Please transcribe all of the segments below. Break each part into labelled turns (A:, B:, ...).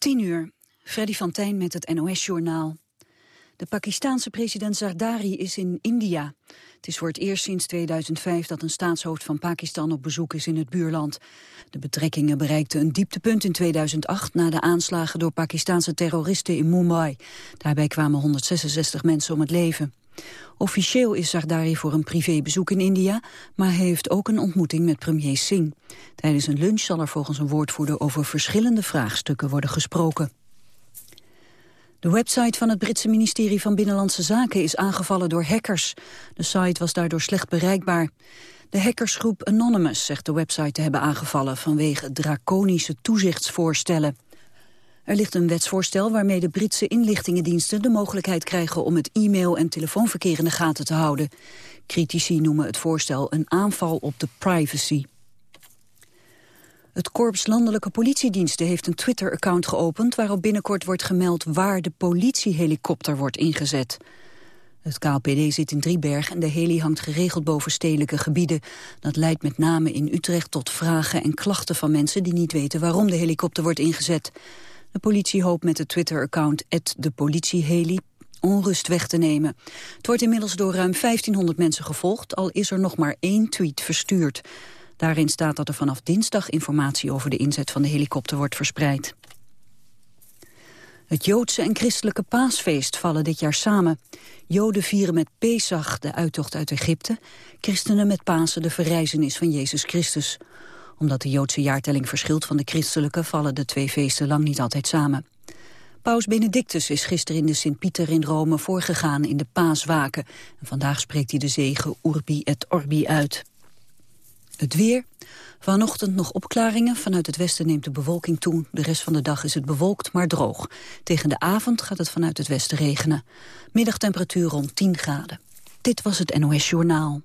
A: 10 uur. Freddy van Tijn met het NOS-journaal. De Pakistaanse president Zardari is in India. Het is voor het eerst sinds 2005 dat een staatshoofd van Pakistan op bezoek is in het buurland. De betrekkingen bereikten een dieptepunt in 2008 na de aanslagen door Pakistanse terroristen in Mumbai. Daarbij kwamen 166 mensen om het leven. Officieel is Zardari voor een privébezoek in India, maar hij heeft ook een ontmoeting met premier Singh. Tijdens een lunch zal er volgens een woordvoerder over verschillende vraagstukken worden gesproken. De website van het Britse ministerie van Binnenlandse Zaken is aangevallen door hackers. De site was daardoor slecht bereikbaar. De hackersgroep Anonymous zegt de website te hebben aangevallen vanwege draconische toezichtsvoorstellen. Er ligt een wetsvoorstel waarmee de Britse inlichtingendiensten de mogelijkheid krijgen om het e-mail- en telefoonverkeer in de gaten te houden. Critici noemen het voorstel een aanval op de privacy. Het Korps Landelijke Politiediensten heeft een Twitter-account geopend... waarop binnenkort wordt gemeld waar de politiehelikopter wordt ingezet. Het KLPD zit in Drieberg en de heli hangt geregeld boven stedelijke gebieden. Dat leidt met name in Utrecht tot vragen en klachten van mensen... die niet weten waarom de helikopter wordt ingezet. De politie hoopt met het Twitter-account de politieheli onrust weg te nemen. Het wordt inmiddels door ruim 1500 mensen gevolgd... al is er nog maar één tweet verstuurd. Daarin staat dat er vanaf dinsdag informatie over de inzet van de helikopter wordt verspreid. Het Joodse en christelijke paasfeest vallen dit jaar samen. Joden vieren met Pesach de uittocht uit Egypte. Christenen met Pasen de verrijzenis van Jezus Christus. Omdat de Joodse jaartelling verschilt van de christelijke... vallen de twee feesten lang niet altijd samen. Paus Benedictus is gisteren in de Sint-Pieter in Rome voorgegaan in de paaswaken. En vandaag spreekt hij de zegen Urbi et Orbi uit. Het weer. Vanochtend nog opklaringen. Vanuit het westen neemt de bewolking toe. De rest van de dag is het bewolkt, maar droog. Tegen de avond gaat het vanuit het westen regenen. Middagtemperatuur rond 10 graden. Dit was het NOS Journaal.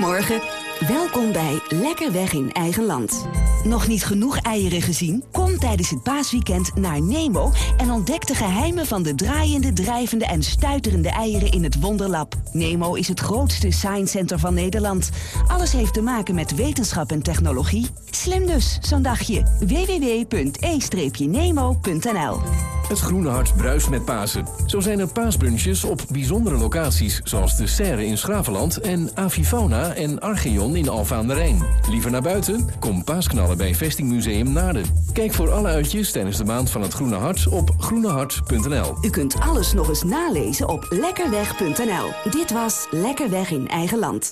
B: Goedemorgen. Welkom bij Lekker Weg in Eigen Land. Nog niet genoeg eieren gezien? Kom tijdens het paasweekend naar Nemo en ontdek de geheimen van de draaiende, drijvende en stuiterende eieren in het Wonderlab. Nemo is het grootste science center van Nederland. Alles heeft te maken met wetenschap en technologie. Slim dus, zo'n dagje. www.e-nemo.nl
C: Het Groene Hart bruist met Pasen. Zo zijn er paasbrunches op bijzondere locaties... zoals de Serre in Schravenland en Avifauna en Archeon in Alfa aan de Rijn. Liever naar buiten? Kom paasknallen bij Vestingmuseum Naarden. Kijk voor alle uitjes tijdens de maand van het Groene Hart op groenehart.nl.
B: U kunt alles nog eens nalezen op lekkerweg.nl. Dit was Lekker Weg in Eigen Land.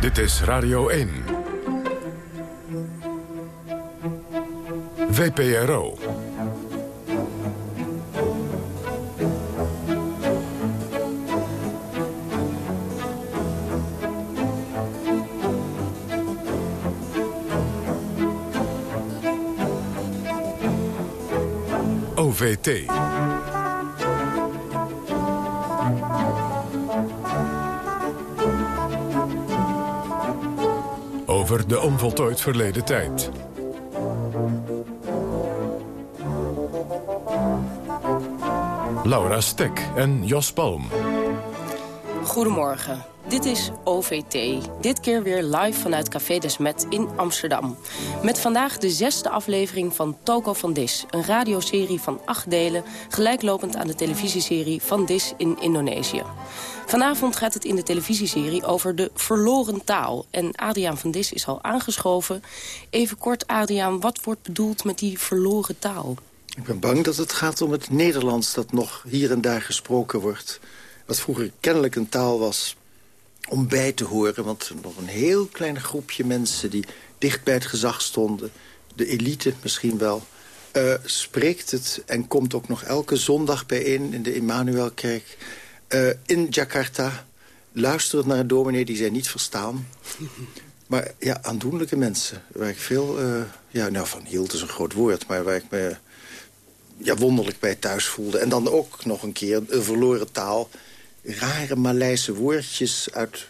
D: Dit is Radio 1. VPRO. Over de onvoltooid verleden tijd. Laura Stek en Jos Palm.
E: Goedemorgen. Dit is OVT. Dit keer weer live vanuit Café Desmet in Amsterdam. Met vandaag de zesde aflevering van Toko van Dis. Een radioserie van acht delen, gelijklopend aan de televisieserie Van Dis in Indonesië. Vanavond gaat het in de televisieserie over de verloren taal. En Adriaan van Dis is al aangeschoven. Even kort, Adriaan, wat wordt bedoeld met die verloren taal?
F: Ik ben bang dat het gaat om het Nederlands dat nog hier en daar gesproken wordt. Wat vroeger kennelijk een taal was om bij te horen. Want nog een heel klein groepje mensen die dicht bij het gezag stonden... de elite misschien wel, uh, spreekt het en komt ook nog elke zondag bijeen... in de Immanuelkerk uh, in Jakarta. Luistert naar een dominee die zij niet verstaan. Maar ja, aandoenlijke mensen. Waar ik veel, uh, ja, nou van hield is een groot woord... maar waar ik me ja, wonderlijk bij thuis voelde. En dan ook nog een keer een verloren taal rare Maleise woordjes uit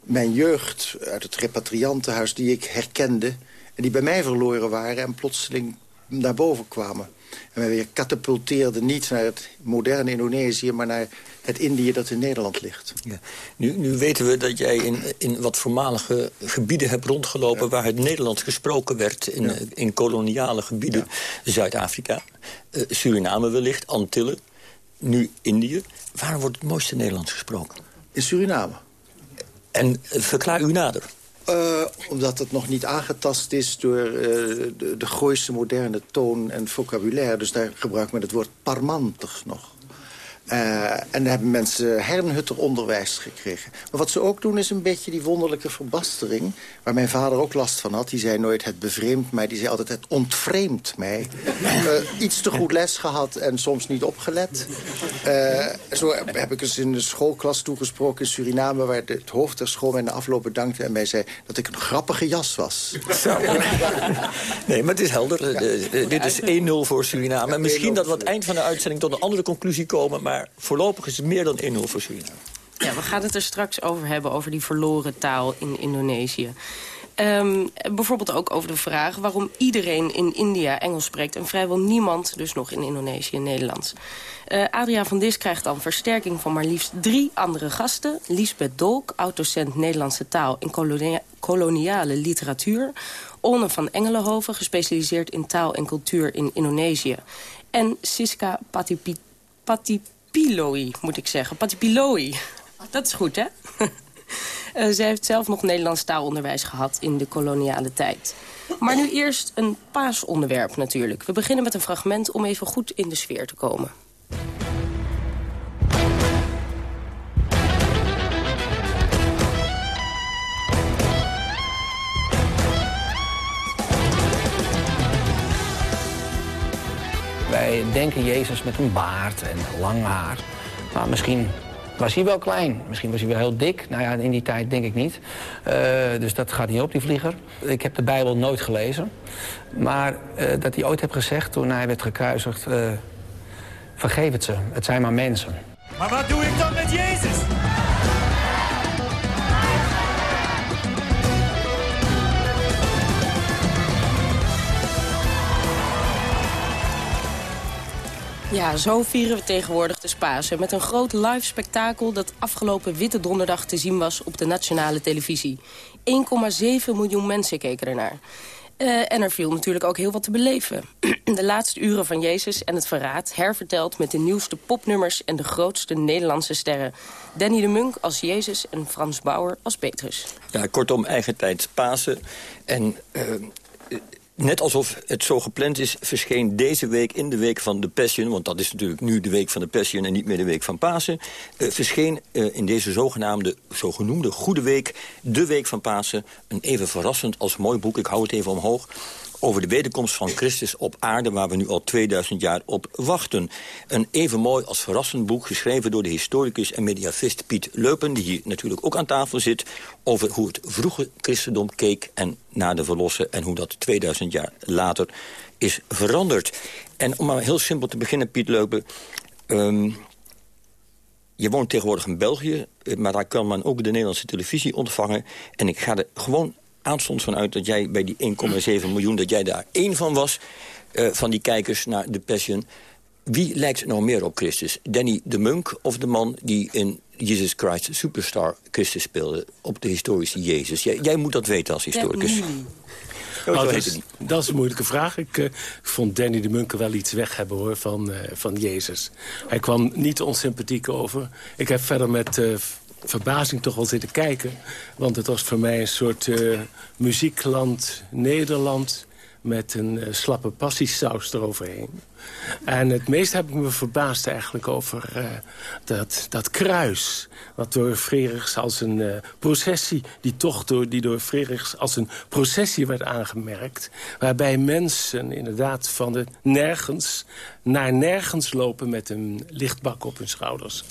F: mijn jeugd... uit het repatriantenhuis die ik herkende... en die bij mij verloren waren... en plotseling naar boven kwamen. En wij weer katapulteerden niet naar het moderne Indonesië... maar naar het Indië dat in Nederland ligt.
G: Ja. Nu, nu weten we dat jij in, in wat voormalige gebieden hebt rondgelopen... waar het Nederlands gesproken werd in, in koloniale gebieden. Zuid-Afrika, uh, Suriname wellicht, Antillen, nu Indië. Waar wordt het mooiste Nederlands gesproken?
F: In Suriname.
G: En uh, verklaar u nader.
F: Uh, omdat het nog niet aangetast is door uh, de, de gooise moderne toon en vocabulaire. Dus daar gebruikt men het woord parmantig nog. Uh, en dan hebben mensen hernhutter onderwijs gekregen. Maar wat ze ook doen is een beetje die wonderlijke verbastering... waar mijn vader ook last van had. Die zei nooit het bevreemdt mij, die zei altijd het ontvreemdt mij. Uh, iets te goed les gehad en soms niet opgelet. Uh, zo heb ik eens in de schoolklas toegesproken in Suriname... waar het hoofd der school mij na afloop bedankte en mij zei... dat ik een grappige jas was.
G: Zo. Nee, maar het is helder. Ja. dit is 1-0 voor Suriname. En misschien dat we aan het eind van de uitzending tot een andere conclusie komen... maar maar voorlopig is het meer dan 1-0 voor Suriname.
E: Ja, we gaan het er straks over hebben, over die verloren taal in Indonesië. Um, bijvoorbeeld ook over de vraag waarom iedereen in India Engels spreekt... en vrijwel niemand dus nog in Indonesië Nederlands. Uh, Adria van Dis krijgt dan versterking van maar liefst drie andere gasten. Lisbeth Dolk, oud-docent Nederlandse taal en kolonia koloniale literatuur. Onne van Engelenhoven, gespecialiseerd in taal en cultuur in Indonesië. En Siska Patipiloi, moet ik zeggen. Patipiloi. Dat is goed, hè? uh, zij heeft zelf nog Nederlands taalonderwijs gehad in de koloniale tijd. Maar nu eerst een paasonderwerp natuurlijk. We beginnen met een fragment om even goed in de sfeer te komen.
H: Wij denken Jezus met een baard en lang haar. Maar misschien was hij wel klein. Misschien was hij wel heel dik. Nou ja, in die tijd denk ik niet. Uh, dus dat gaat niet op, die vlieger. Ik heb de Bijbel nooit gelezen. Maar uh, dat hij ooit heeft gezegd toen hij werd gekruisigd... Uh, vergeef het ze, het zijn maar mensen.
I: Maar wat doe ik dan met Jezus?
E: Ja, zo vieren we tegenwoordig de Pasen. Met een groot live spektakel dat afgelopen Witte Donderdag te zien was op de nationale televisie. 1,7 miljoen mensen keken ernaar. Uh, en er viel natuurlijk ook heel wat te beleven. De laatste uren van Jezus en het verraad herverteld met de nieuwste popnummers en de grootste Nederlandse sterren. Danny de Munk als Jezus en Frans Bauer als Petrus.
G: Ja, kortom, eigen tijd Pasen. En uh, net alsof het zo gepland is, verscheen deze week in de week van de Passion... want dat is natuurlijk nu de week van de Passion en niet meer de week van Pasen... Uh, verscheen uh, in deze zogenaamde, zogenoemde Goede Week, de week van Pasen... een even verrassend als mooi boek, ik hou het even omhoog over de wederkomst van Christus op aarde... waar we nu al 2000 jaar op wachten. Een even mooi als verrassend boek, geschreven door de historicus en mediavist Piet Leupen... die hier natuurlijk ook aan tafel zit... over hoe het vroege christendom keek en naar de verlossen... en hoe dat 2000 jaar later is veranderd. En om maar heel simpel te beginnen, Piet Leupen... Um, je woont tegenwoordig in België, maar daar kan men ook de Nederlandse televisie ontvangen. En ik ga er gewoon aanstonds vanuit dat jij bij die 1,7 miljoen... dat jij daar één van was, uh, van die kijkers naar de Passion. Wie lijkt nou meer op Christus? Danny de Munk of de man die in Jesus Christ Superstar Christus speelde... op de historische Jezus? Jij, jij moet dat weten als historicus.
J: Oh, dat, is, dat, is, een moeilijke vraag. Ik uh, vond Danny de Munker wel iets weg hebben hoor, van, uh, van Jezus. Hij kwam niet onsympathiek over. Ik heb verder met uh, verbazing toch wel zitten kijken. Want het was voor mij een soort uh, muziekland Nederland... met een uh, slappe passiesaus eroverheen. En het meest heb ik me verbaasd eigenlijk over uh, dat, dat kruis. Wat door Frederiks als een processie, die toch door, die door Frederiks als een processie werd aangemerkt. Waarbij mensen inderdaad van het nergens naar nergens lopen met een lichtbak op hun schouders.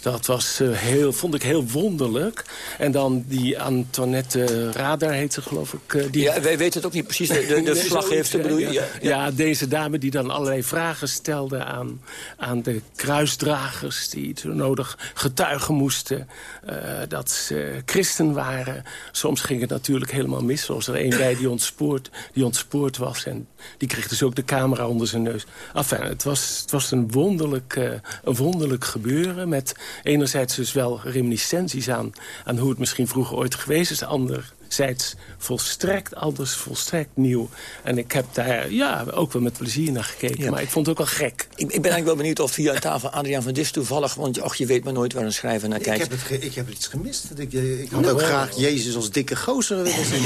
J: Dat was, uh, heel, vond ik heel wonderlijk. En dan die Antoinette Radar heet ze, geloof ik. Uh, die...
G: Ja, wij weten het ook niet precies. De, de, de verslaggever bedoel je?
J: Ja, ja, deze dame die dan allerlei vragen stelde aan, aan de kruisdragers... die zo nodig getuigen moesten uh, dat ze christen waren. Soms ging het natuurlijk helemaal mis. Zoals er een bij die ontspoord, die ontspoord was. En die kreeg dus ook de camera onder zijn neus. Enfin, het was, het was een, wonderlijk, uh, een wonderlijk gebeuren... met enerzijds dus wel reminiscenties aan, aan hoe het misschien vroeger ooit geweest is. Ander, zijds volstrekt anders, volstrekt nieuw. En ik heb daar ja, ook wel met plezier naar gekeken. Maar ik vond het ook wel gek.
G: Ik, ik ben eigenlijk wel benieuwd of via tafel Adriaan van Dis toevallig... want och, je weet maar nooit waar een schrijver naar kijkt.
F: Ik heb, het ik heb iets gemist. Ik, eh, ik had ook graag Jezus als dikke gozer willen zien.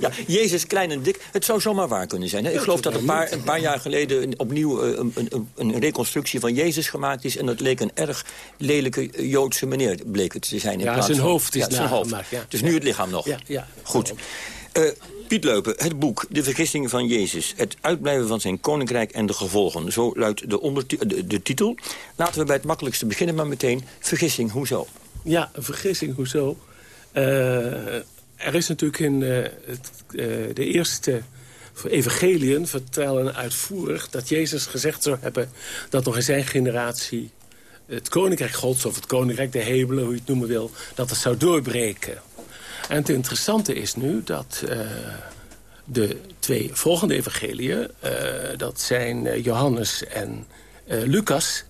G: ja, Jezus klein en dik. Het zou zomaar waar kunnen zijn. Hè? Ik geloof dat een paar, een paar jaar geleden opnieuw eh, een, een, een, reconstructie van Jezus gemaakt is... en dat leek een erg lelijke Joodse meneer, bleek het te zijn. In
J: ja,
G: plaats
J: zijn hoofd is
G: ja, zijn hoofd.
J: Ja.
G: Dus nu het lichaam nog.
J: Ja, ja.
G: Goed. Uh, Piet Leupen, het boek De Vergissing van Jezus. Het uitblijven van zijn koninkrijk en de gevolgen. Zo luidt de, de, de, titel. Laten we bij het makkelijkste beginnen, maar meteen vergissing, hoezo?
J: Ja, vergissing, hoezo? Uh, er is natuurlijk in uh, het, de eerste evangeliën vertellen uitvoerig... dat Jezus gezegd zou hebben dat nog in zijn generatie het koninkrijk gods of het koninkrijk de hemelen, hoe je het noemen wil, dat het zou doorbreken. En het interessante is nu dat uh, de twee volgende evangeliën, uh, dat zijn uh, Johannes en Lucas,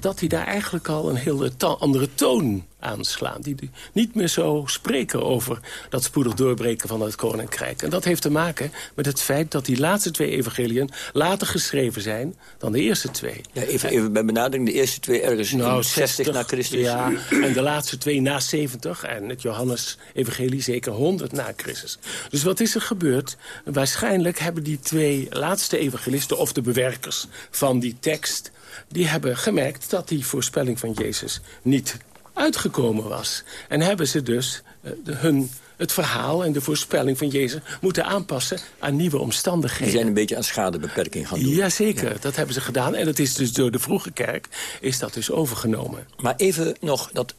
J: dat die daar eigenlijk al een hele andere toon aanslaan. Die niet meer zo spreken over dat spoedig doorbreken van het koninkrijk. En dat heeft te maken met het feit dat die laatste twee evangeliën... later geschreven zijn dan de eerste twee.
G: Ja, even, even bij benadering, de eerste twee ergens nou, 60 na Christus.
J: Ja, en de laatste twee na 70. En het Johannes-evangelie zeker 100 na Christus. Dus wat is er gebeurd? Waarschijnlijk hebben die twee laatste evangelisten... of de bewerkers van die tekst... die hebben gemerkt dat die voorspelling van Jezus niet uitgekomen was. En hebben ze dus uh, hun het verhaal en de voorspelling van Jezus moeten aanpassen aan nieuwe omstandigheden.
G: Die zijn een beetje aan schadebeperking gaan doen.
J: Jazeker, ja. dat hebben ze gedaan. En dat is dus door de vroege kerk is dat dus overgenomen.
G: Maar even nog dat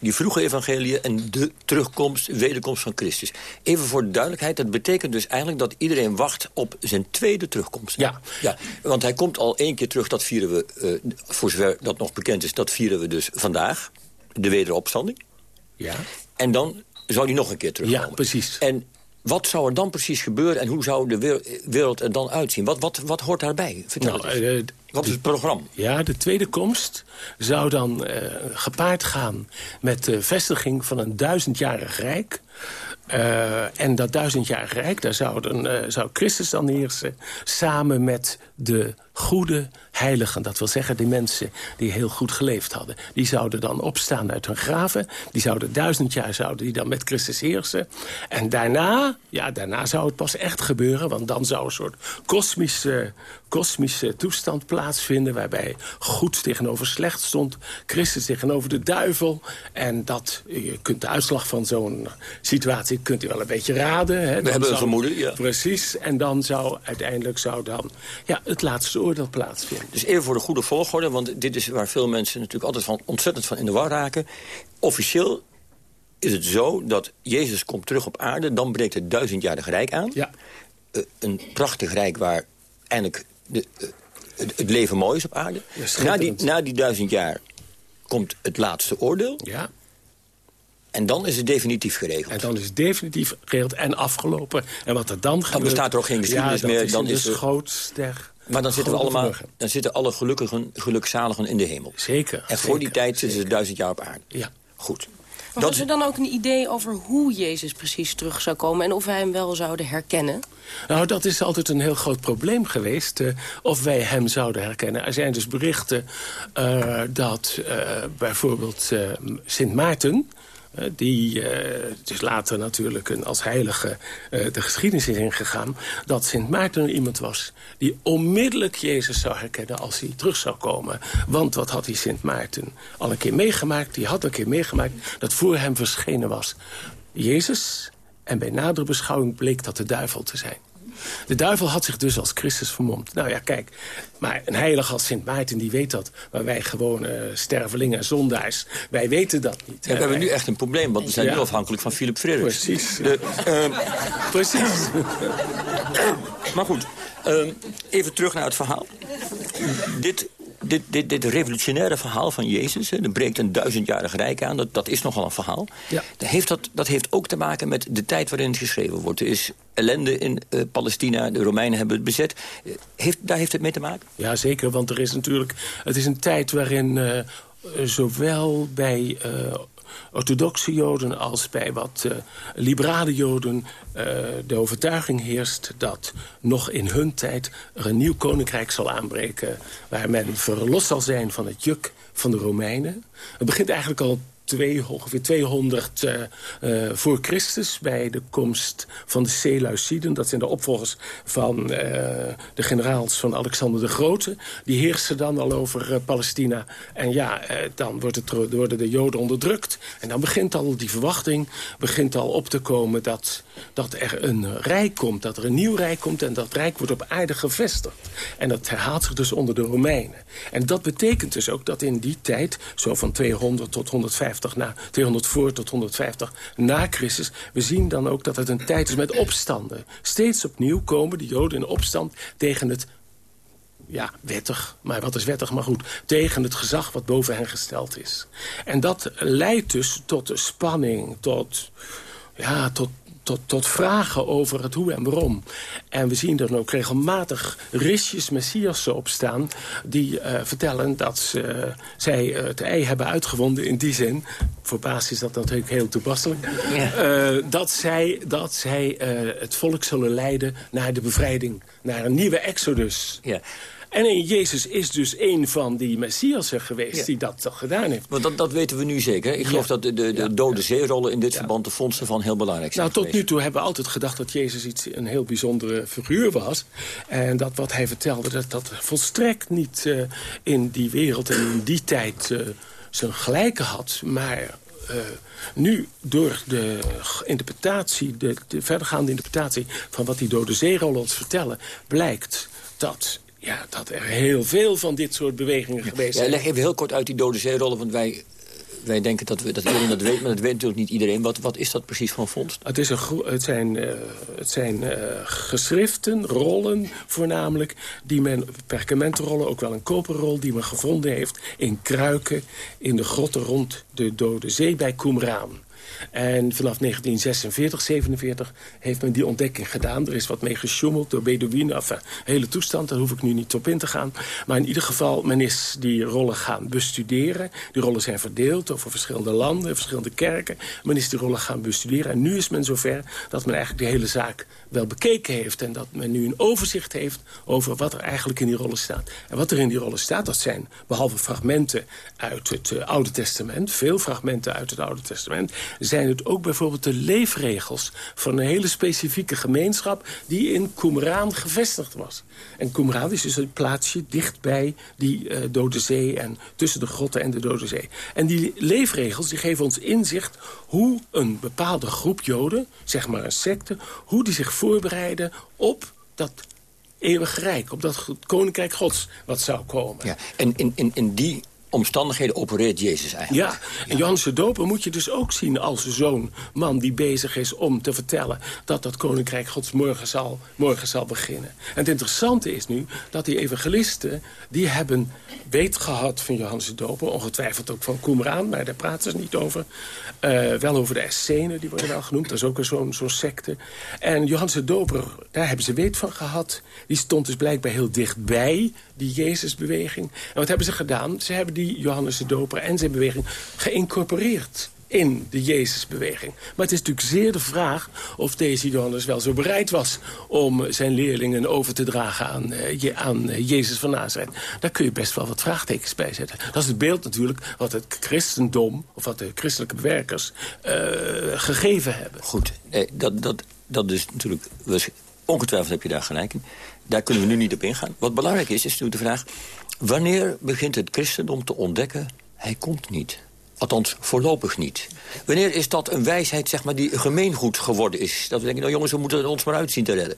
G: die vroege evangelie en de terugkomst, wederkomst van Christus. Even voor de duidelijkheid, dat betekent dus eigenlijk dat iedereen wacht op zijn tweede terugkomst.
J: Ja.
G: ja want hij komt al één keer terug, dat vieren we, uh, voor zover dat nog bekend is, dat vieren we dus vandaag. De wederopstanding.
J: Ja.
G: En dan zou hij nog een keer terugkomen.
J: Ja, precies.
G: En wat zou er dan precies gebeuren en hoe zou de wereld er dan uitzien? Wat, wat, wat hoort daarbij? Vertel nou, eens. Uh, wat is het programma?
J: Ja, de tweede komst zou dan uh, gepaard gaan met de vestiging van een duizendjarig rijk... Uh, en dat duizendjarig rijk, daar zouden, uh, zou Christus dan heersen... samen met de goede heiligen. Dat wil zeggen, de mensen die heel goed geleefd hadden. Die zouden dan opstaan uit hun graven. Die zouden duizend jaar zouden die dan met Christus heersen. En daarna, ja, daarna zou het pas echt gebeuren. Want dan zou een soort kosmische, kosmische toestand plaatsvinden... waarbij goed tegenover slecht stond. Christus tegenover de duivel. En dat, je kunt de uitslag van zo'n situatie kunt u wel een beetje raden. Hè.
G: We hebben een vermoeden, ja.
J: Precies. En dan zou uiteindelijk zou dan ja, het laatste oordeel plaatsvinden.
G: Dus even voor de goede volgorde, want dit is waar veel mensen natuurlijk altijd van, ontzettend van in de war raken. Officieel is het zo dat Jezus komt terug op aarde, dan breekt het duizendjarig rijk aan.
J: Ja.
G: Uh, een prachtig rijk waar eindelijk de, uh, het, het, leven mooi is op aarde.
J: Ja,
G: na, die, na die duizend jaar komt het laatste oordeel.
J: Ja.
G: En dan is het definitief geregeld.
J: En dan is het definitief geregeld en afgelopen. En wat er dan gebeurt...
G: Dan bestaat er ook geen geschiedenis
J: ja,
G: meer.
J: Is
G: dan
J: is
G: er...
J: grootster...
G: Maar dan zitten, we allemaal, dan zitten alle gelukkigen, gelukzaligen in de hemel.
J: Zeker.
G: En voor die tijd zitten ze duizend jaar op aarde.
J: Ja.
G: Goed.
E: Maar was er dan ook een idee over hoe Jezus precies terug zou komen... en of wij hem wel zouden herkennen?
J: Nou, dat is altijd een heel groot probleem geweest. Uh, of wij hem zouden herkennen. Er zijn dus berichten uh, dat uh, bijvoorbeeld Sint Maarten... Die uh, het is later natuurlijk een, als heilige uh, de geschiedenis is ingegaan... dat Sint Maarten iemand was die onmiddellijk Jezus zou herkennen als hij terug zou komen. Want wat had die Sint Maarten al een keer meegemaakt? Die had een keer meegemaakt dat voor hem verschenen was Jezus... en bij nadere beschouwing bleek dat de duivel te zijn. De duivel had zich dus als Christus vermomd. Nou ja, kijk. Maar een heilige als Sint Maarten, die weet dat. Maar wij gewoon uh, stervelingen en zondaars, wij weten dat niet.
G: Ja, we hebben nu echt een probleem, want we zijn nu afhankelijk van Philip Frederiks.
J: Precies. De, uh, Precies.
G: maar goed, uh, even terug naar het verhaal. Dit dit, dit, dit revolutionaire verhaal van Jezus... Hè, er breekt een duizendjarig rijk aan, dat, dat is nogal een verhaal. Ja. Dat, heeft dat, dat heeft ook te maken met de tijd waarin het geschreven wordt. Er is ellende in uh, Palestina, de Romeinen hebben het bezet. Uh, heeft, daar heeft het mee te maken?
J: Ja, zeker, want er is natuurlijk... het is een tijd waarin... Uh, zowel bij orthodoxe joden als bij wat uh, liberale joden uh, de overtuiging heerst dat nog in hun tijd er een nieuw koninkrijk zal aanbreken waar men verlost zal zijn van het juk van de Romeinen. Het begint eigenlijk al twee, ongeveer 200 uh, uh, voor Christus... bij de komst van de Seleuciden. Dat zijn de opvolgers van uh, de generaals van Alexander de Grote. Die heersen dan al over Palestina. En ja, dan wordt het, worden de Joden onderdrukt. En dan begint al die verwachting begint al op te komen... dat, dat er een rijk komt, dat er een nieuw rijk komt... en dat rijk wordt op aarde gevestigd. En dat herhaalt zich dus onder de Romeinen. En dat betekent dus ook dat in die tijd, zo van 200 tot 150 na, 200 voor tot 150 na Christus. We zien dan ook dat het een tijd is met opstanden. Steeds opnieuw komen de Joden in opstand tegen het ja, wettig, maar wat is wettig, maar goed... tegen het gezag wat boven hen gesteld is. En dat leidt dus tot spanning, tot, ja, tot tot, tot vragen over het hoe en waarom. En we zien dan ook regelmatig risjes messiassen opstaan... die uh, vertellen dat ze, zij het ei hebben uitgevonden in die zin... voor Paas is dat natuurlijk heel toepasselijk... Ja. Uh, dat zij, dat zij uh, het volk zullen leiden naar de bevrijding... naar een nieuwe exodus. Ja. En Jezus is dus een van die Messiasen geweest die dat toch gedaan heeft.
G: Want dat, dat weten we nu zeker. Ik geloof dat de, de, de dode zeerollen in dit verband de fondsen van heel belangrijk zijn
J: Nou, tot nu toe hebben we altijd gedacht dat Jezus iets, een heel bijzondere figuur was. En dat wat hij vertelde, dat dat volstrekt niet uh, in die wereld en in die tijd uh, zijn gelijke had. Maar uh, nu door de interpretatie, de, de verdergaande interpretatie... van wat die dode zeerollen ons vertellen, blijkt dat ja, dat er heel veel van dit soort bewegingen geweest zijn.
G: Ja, leg even heel kort uit die dode zeerollen, want wij wij denken dat, we, dat iedereen dat weet, maar dat weet natuurlijk niet iedereen. Wat, wat is dat precies van vondst?
J: Het, is een, het zijn, uh, het zijn uh, geschriften, rollen voornamelijk... die men, perkamentrollen, ook wel een koperrol... die men gevonden heeft in kruiken in de grotten rond de Dode Zee bij Qumran. En vanaf 1946, 47 heeft men die ontdekking gedaan. Er is wat mee gesjoemeld door Bedouinen. Enfin, hele toestand, daar hoef ik nu niet op in te gaan. Maar in ieder geval, men is die rollen gaan bestuderen. Die rollen zijn verdeeld over verschillende landen, verschillende kerken. Men is die rollen gaan bestuderen. En nu is men zover dat men eigenlijk de hele zaak wel bekeken heeft... en dat men nu een overzicht heeft over wat er eigenlijk in die rollen staat. En wat er in die rollen staat, dat zijn behalve fragmenten uit het uh, Oude Testament... veel fragmenten uit het Oude Testament... zijn het ook bijvoorbeeld de leefregels van een hele specifieke gemeenschap... die in Qumran gevestigd was. En Qumran is dus een plaatsje dichtbij die uh, Dode Zee... en tussen de grotten en de Dode Zee. En die leefregels die geven ons inzicht hoe een bepaalde groep Joden... zeg maar een secte, hoe die zich voorbereiden op dat eeuwig rijk. Op dat koninkrijk gods wat zou komen.
G: Ja, en in, in, in die omstandigheden opereert Jezus eigenlijk.
J: Ja, en Johannes de Doper moet je dus ook zien als zo'n man die bezig is om te vertellen... dat dat Koninkrijk Gods morgen zal, morgen zal beginnen. En het interessante is nu dat die evangelisten... die hebben weet gehad van Johannes de Doper, ongetwijfeld ook van Qumran... maar daar praten ze niet over. Uh, wel over de Essenen, die worden wel genoemd. Dat is ook zo'n zo'n secte. En Johannes de Doper, daar hebben ze weet van gehad. Die stond dus blijkbaar heel dichtbij, die Jezusbeweging. En wat hebben ze gedaan? Ze hebben die Johannes de Doper en zijn beweging geïncorporeerd in de Jezusbeweging. Maar het is natuurlijk zeer de vraag of deze Johannes wel zo bereid was... om zijn leerlingen over te dragen aan, uh, aan uh, Jezus van Nazareth. Daar kun je best wel wat vraagtekens bij zetten. Dat is het beeld natuurlijk wat het christendom... of wat de christelijke bewerkers uh, gegeven hebben.
G: Goed, dat, dat, dat is natuurlijk... Ongetwijfeld heb je daar gelijk in. Daar kunnen we nu niet op ingaan. Wat belangrijk is, is natuurlijk de vraag... wanneer begint het christendom te ontdekken... hij komt niet. Althans, voorlopig niet. Wanneer is dat een wijsheid zeg maar, die gemeengoed geworden is? Dat we denken, nou jongens, we moeten ons maar uitzien te redden.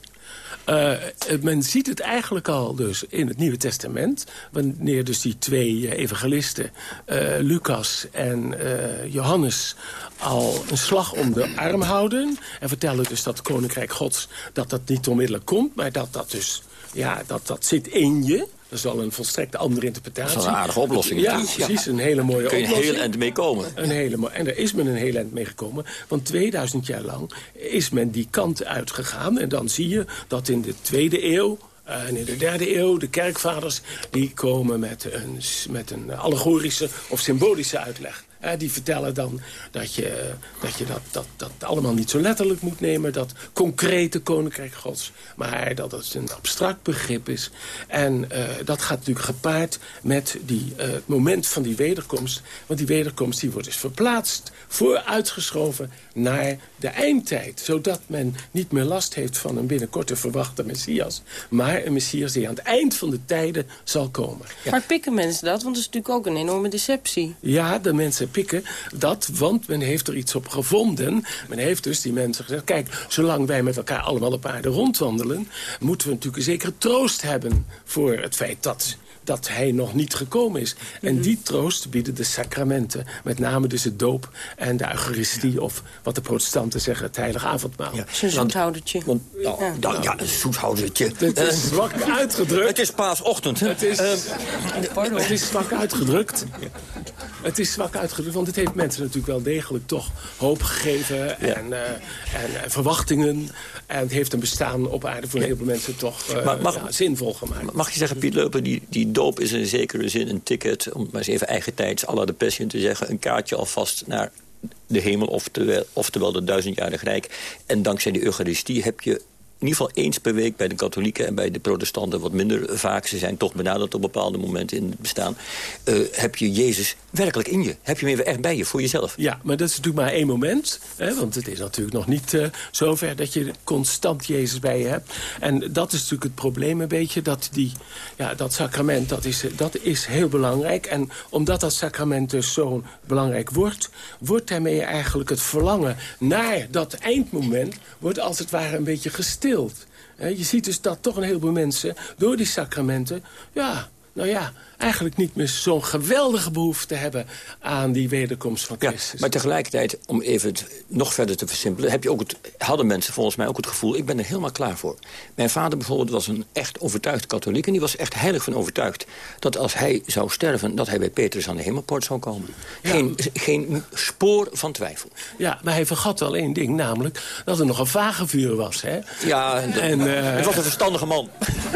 J: Uh, men ziet het eigenlijk al dus in het Nieuwe Testament. Wanneer dus die twee evangelisten, uh, Lucas en Johannes... al een slag om de arm houden. En vertellen dus dat het Koninkrijk Gods dat dat niet onmiddellijk komt... maar dat dat dus ja, dat, dat zit in je... Dat is wel een volstrekt andere interpretatie.
G: Dat is een aardige oplossing.
J: Ja, precies. Een hele mooie
G: Kun je
J: oplossing.
G: een heel eind mee komen.
J: Een hele, en daar is men een heel eind mee gekomen. Want 2000 jaar lang is men die kant uitgegaan. En dan zie je dat in de tweede eeuw... Uh, en in de derde eeuw, de kerkvaders, die komen met een, met een allegorische of symbolische uitleg. Die vertellen dan dat je, dat, je dat, dat, dat allemaal niet zo letterlijk moet nemen. Dat concrete koninkrijk gods. Maar dat het een abstract begrip is. En uh, dat gaat natuurlijk gepaard met die, het moment van die wederkomst. Want die wederkomst die wordt dus verplaatst, vooruitgeschoven naar de eindtijd. Zodat men niet meer last heeft van een binnenkort te verwachte Messias. Maar een Messias die aan het eind van de tijden zal komen.
E: Ja. Maar pikken mensen dat? Want dat is natuurlijk ook een enorme deceptie.
J: Ja, de mensen pikken dat, want men heeft er iets op gevonden. Men heeft dus die mensen gezegd... kijk, zolang wij met elkaar allemaal op aarde rondwandelen... moeten we natuurlijk een zekere troost hebben voor het feit dat dat hij nog niet gekomen is. En die troost bieden de sacramenten. Met name dus het doop en de eucharistie... of wat de protestanten zeggen, het heilige avondmaal.
E: Ja. Een zoethoudertje.
G: Want, ja, ja. Dan, ja, een zoethoudertje.
J: Het is zwak uitgedrukt.
G: Het is paasochtend. Hè?
J: Het is, uh, het is zwak uitgedrukt. Het is zwak uitgedrukt, want het heeft mensen natuurlijk wel degelijk toch hoop gegeven... Ja. En, uh, en, en, verwachtingen. En het heeft een bestaan op aarde voor een heleboel mensen toch uh, mag, ja, zinvol gemaakt.
G: Mag je zeggen, Piet Leupen, die, die doop is in zekere zin een ticket... om maar eens even eigen tijds à la de Passion te zeggen... een kaartje alvast naar de hemel, oftewel, oftewel de duizendjarig rijk. En dankzij die Eucharistie heb je in ieder geval eens per week bij de katholieken en bij de protestanten wat minder vaak. Ze zijn toch benaderd op bepaalde momenten in het bestaan. Uh, heb je Jezus werkelijk in je? Heb je hem echt bij je, voor jezelf?
J: Ja, maar dat is natuurlijk maar één moment. Hè, want het is natuurlijk nog niet uh, zover dat je constant Jezus bij je hebt. En dat is natuurlijk het probleem een beetje. Dat, die, ja, dat sacrament, dat is, dat is heel belangrijk. En omdat dat sacrament dus zo belangrijk wordt... wordt daarmee eigenlijk het verlangen naar dat eindmoment... wordt als het ware een beetje gestild. Je ziet dus dat toch een heleboel mensen door die sacramenten... ja, nou ja, eigenlijk niet meer zo'n geweldige behoefte hebben aan die wederkomst van Christus.
G: Ja, maar tegelijkertijd, om even het nog verder te versimpelen... Heb je ook het, hadden mensen volgens mij ook het gevoel... ik ben er helemaal klaar voor. Mijn vader bijvoorbeeld was een echt overtuigd katholiek... en die was echt heilig van overtuigd... dat als hij zou sterven, dat hij bij Petrus aan de hemelpoort zou komen. Ja. Geen, geen spoor van twijfel.
J: Ja, maar hij vergat wel één ding, namelijk dat er nog een vagevuur was. Hè?
G: Ja, en, uh, het was een verstandige man.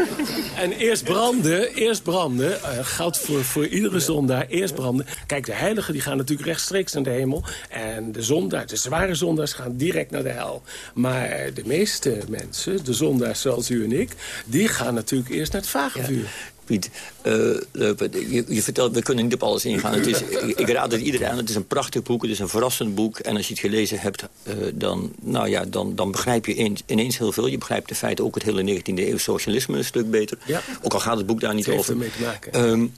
J: en eerst branden, eerst branden... Uh, geldt voor, voor iedere zondaar eerst branden. Kijk, de heiligen die gaan natuurlijk rechtstreeks naar de hemel. En de zondaar, de zware zondaars gaan direct naar de hel. Maar de meeste mensen, de zondaars zoals u en ik... die gaan natuurlijk eerst naar het vagevuur. Ja.
G: Piet, uh, je, je, vertelt, we kunnen niet op alles ingaan. Het is, ik raad het iedereen aan. Het is een prachtig boek, het is een verrassend boek. En als je het gelezen hebt, uh, dan, nou ja, dan, dan begrijp je ineens, ineens heel veel. Je begrijpt in feite ook het hele 19e eeuw socialisme een stuk beter.
J: Ja.
G: Ook al gaat het boek daar niet over.
J: Mee te maken.
G: Um,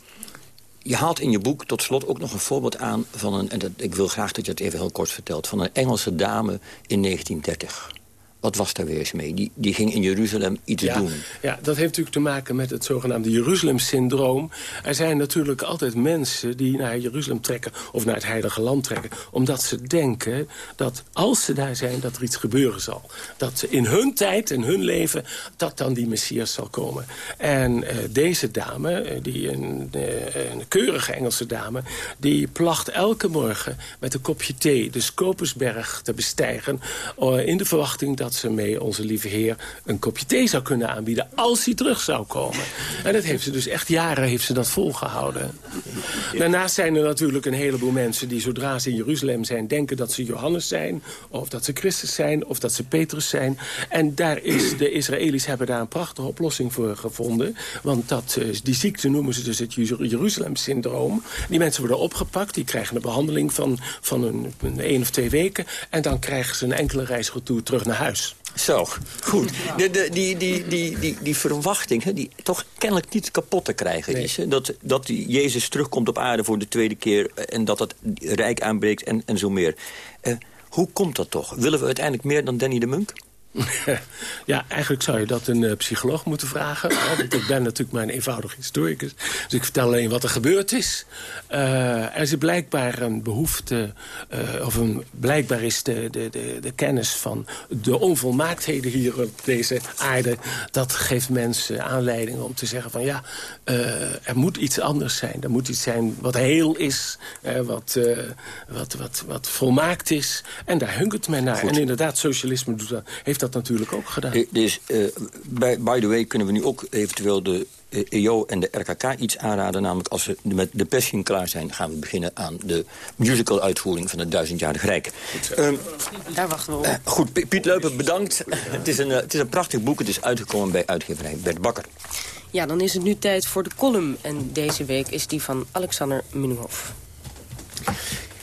G: je haalt in je boek tot slot ook nog een voorbeeld aan van een... en dat, ik wil graag dat je het even heel kort vertelt... van een Engelse dame in 1930. Wat was daar weer eens mee? Die, die ging in Jeruzalem iets
J: ja,
G: doen.
J: Ja, dat heeft natuurlijk te maken met het zogenaamde Jeruzalem-syndroom. Er zijn natuurlijk altijd mensen die naar Jeruzalem trekken... of naar het Heilige Land trekken... omdat ze denken dat als ze daar zijn, dat er iets gebeuren zal. Dat in hun tijd, in hun leven, dat dan die Messias zal komen. En uh, deze dame, die een, uh, een keurige Engelse dame... die placht elke morgen met een kopje thee de Scopusberg te bestijgen... Uh, in de verwachting dat dat ze mee onze lieve heer een kopje thee zou kunnen aanbieden... als hij terug zou komen. En dat heeft ze dus echt jaren heeft ze dat volgehouden. Daarnaast zijn er natuurlijk een heleboel mensen... die zodra ze in Jeruzalem zijn denken dat ze Johannes zijn... of dat ze Christus zijn, of dat ze Petrus zijn. En daar is, de Israëli's hebben daar een prachtige oplossing voor gevonden. Want dat, die ziekte noemen ze dus het Jeruzalem-syndroom. Die mensen worden opgepakt, die krijgen een behandeling van, van een, een, of twee weken... en dan krijgen ze een enkele reisretour terug naar huis.
G: Zo, goed. De, de, die, die, die, die, die verwachting, hè, die toch kennelijk niet kapot te krijgen is. Hè? Dat, dat Jezus terugkomt op aarde voor de tweede keer... en dat het rijk aanbreekt en, en zo meer. Uh, hoe komt dat toch? Willen we uiteindelijk meer dan Danny de Munk?
J: ja, eigenlijk zou je dat een uh, psycholoog moeten vragen. want ik ben natuurlijk maar een eenvoudig historicus. Dus ik vertel alleen wat er gebeurd is. Uh, er is blijkbaar een behoefte... Uh, of een, blijkbaar is de, de, de, de, kennis van de onvolmaaktheden hier op deze aarde... dat geeft mensen aanleiding om te zeggen van... ja, er moet iets anders zijn. Er moet iets zijn wat heel is. wat, wat, wat, wat volmaakt is. En daar hunkert men naar. En inderdaad, socialisme doet dat, heeft dat natuurlijk ook gedaan. Eh,
G: dus, uh, by, by the way, kunnen we nu ook eventueel de EO en de RKK iets aanraden. Namelijk als we met de Passion klaar zijn... gaan we beginnen aan de musical-uitvoering van het Duizendjarig Rijk.
E: Um, Daar wachten we op. Uh,
G: goed, Piet Leupen, bedankt. het, is een, het is een prachtig boek. Het is uitgekomen bij uitgeverij Bert Bakker.
E: Ja, dan is het nu tijd voor de column. En deze week is die van Alexander Minuhoff.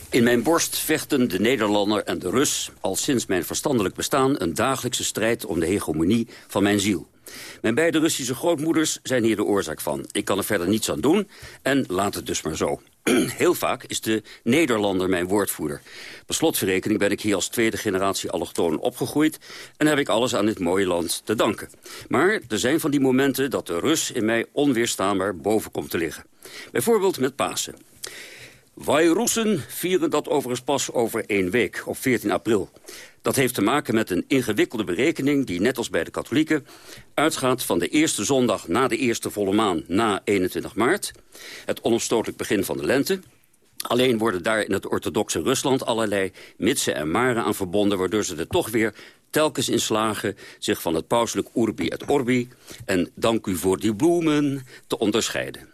K: In mijn borst vechten de Nederlander en de Rus... al sinds mijn verstandelijk bestaan een dagelijkse strijd... om de hegemonie van mijn ziel. Mijn beide Russische grootmoeders zijn hier de oorzaak van. Ik kan er verder niets aan doen en laat het dus maar zo. Heel vaak is de Nederlander mijn woordvoerder. Per slotverrekening ben ik hier als tweede generatie allochtoon opgegroeid... en heb ik alles aan dit mooie land te danken. Maar er zijn van die momenten dat de Rus in mij onweerstaanbaar boven komt te liggen. Bijvoorbeeld met Pasen. Wij Russen vieren dat overigens pas over één week, op 14 april. Dat heeft te maken met een ingewikkelde berekening... die net als bij de katholieken uitgaat van de eerste zondag... na de eerste volle maan na 21 maart. Het onomstotelijk begin van de lente. Alleen worden daar in het orthodoxe Rusland allerlei mitsen en maren aan verbonden... waardoor ze er toch weer telkens in slagen zich van het pauselijk urbi et orbi... en dank u voor die bloemen te onderscheiden.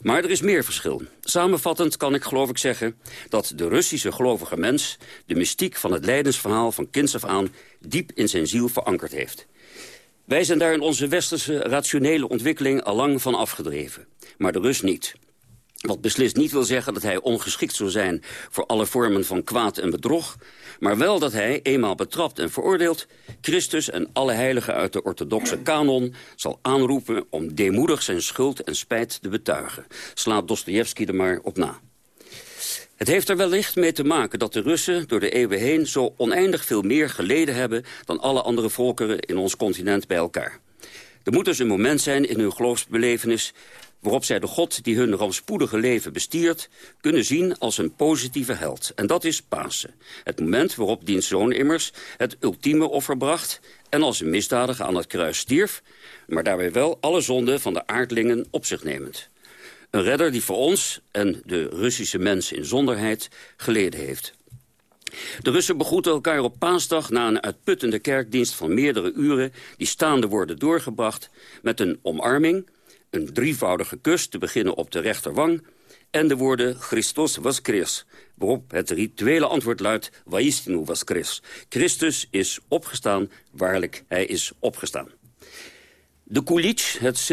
K: Maar er is meer verschil. Samenvattend kan ik geloof ik zeggen dat de Russische gelovige mens... de mystiek van het lijdensverhaal van kinds af aan diep in zijn ziel verankerd heeft. Wij zijn daar in onze westerse rationele ontwikkeling allang van afgedreven. Maar de Rus niet. Wat beslist niet wil zeggen dat hij ongeschikt zou zijn... voor alle vormen van kwaad en bedrog... maar wel dat hij, eenmaal betrapt en veroordeeld... Christus en alle heiligen uit de orthodoxe kanon zal aanroepen... om deemoedig zijn schuld en spijt te betuigen. Slaat Dostoevsky er maar op na. Het heeft er wellicht mee te maken dat de Russen door de eeuwen heen... zo oneindig veel meer geleden hebben dan alle andere volkeren in ons continent bij elkaar. Er moet dus een moment zijn in hun geloofsbelevenis waarop zij de God die hun rampspoedige leven bestiert... kunnen zien als een positieve held. En dat is Pasen. Het moment waarop diens zoon immers het ultieme offer bracht... en als een misdadiger aan het kruis stierf... maar daarbij wel alle zonden van de aardlingen op zich nemend. Een redder die voor ons en de Russische mensen in zonderheid geleden heeft. De Russen begroeten elkaar op paasdag na een uitputtende kerkdienst van meerdere uren... die staande worden doorgebracht met een omarming een drievoudige kus te beginnen op de rechterwang... en de woorden Christos Chris, waarop het rituele antwoord luidt... Vaistinu Chris. Christus is opgestaan, waarlijk, hij is opgestaan. De kulich, het,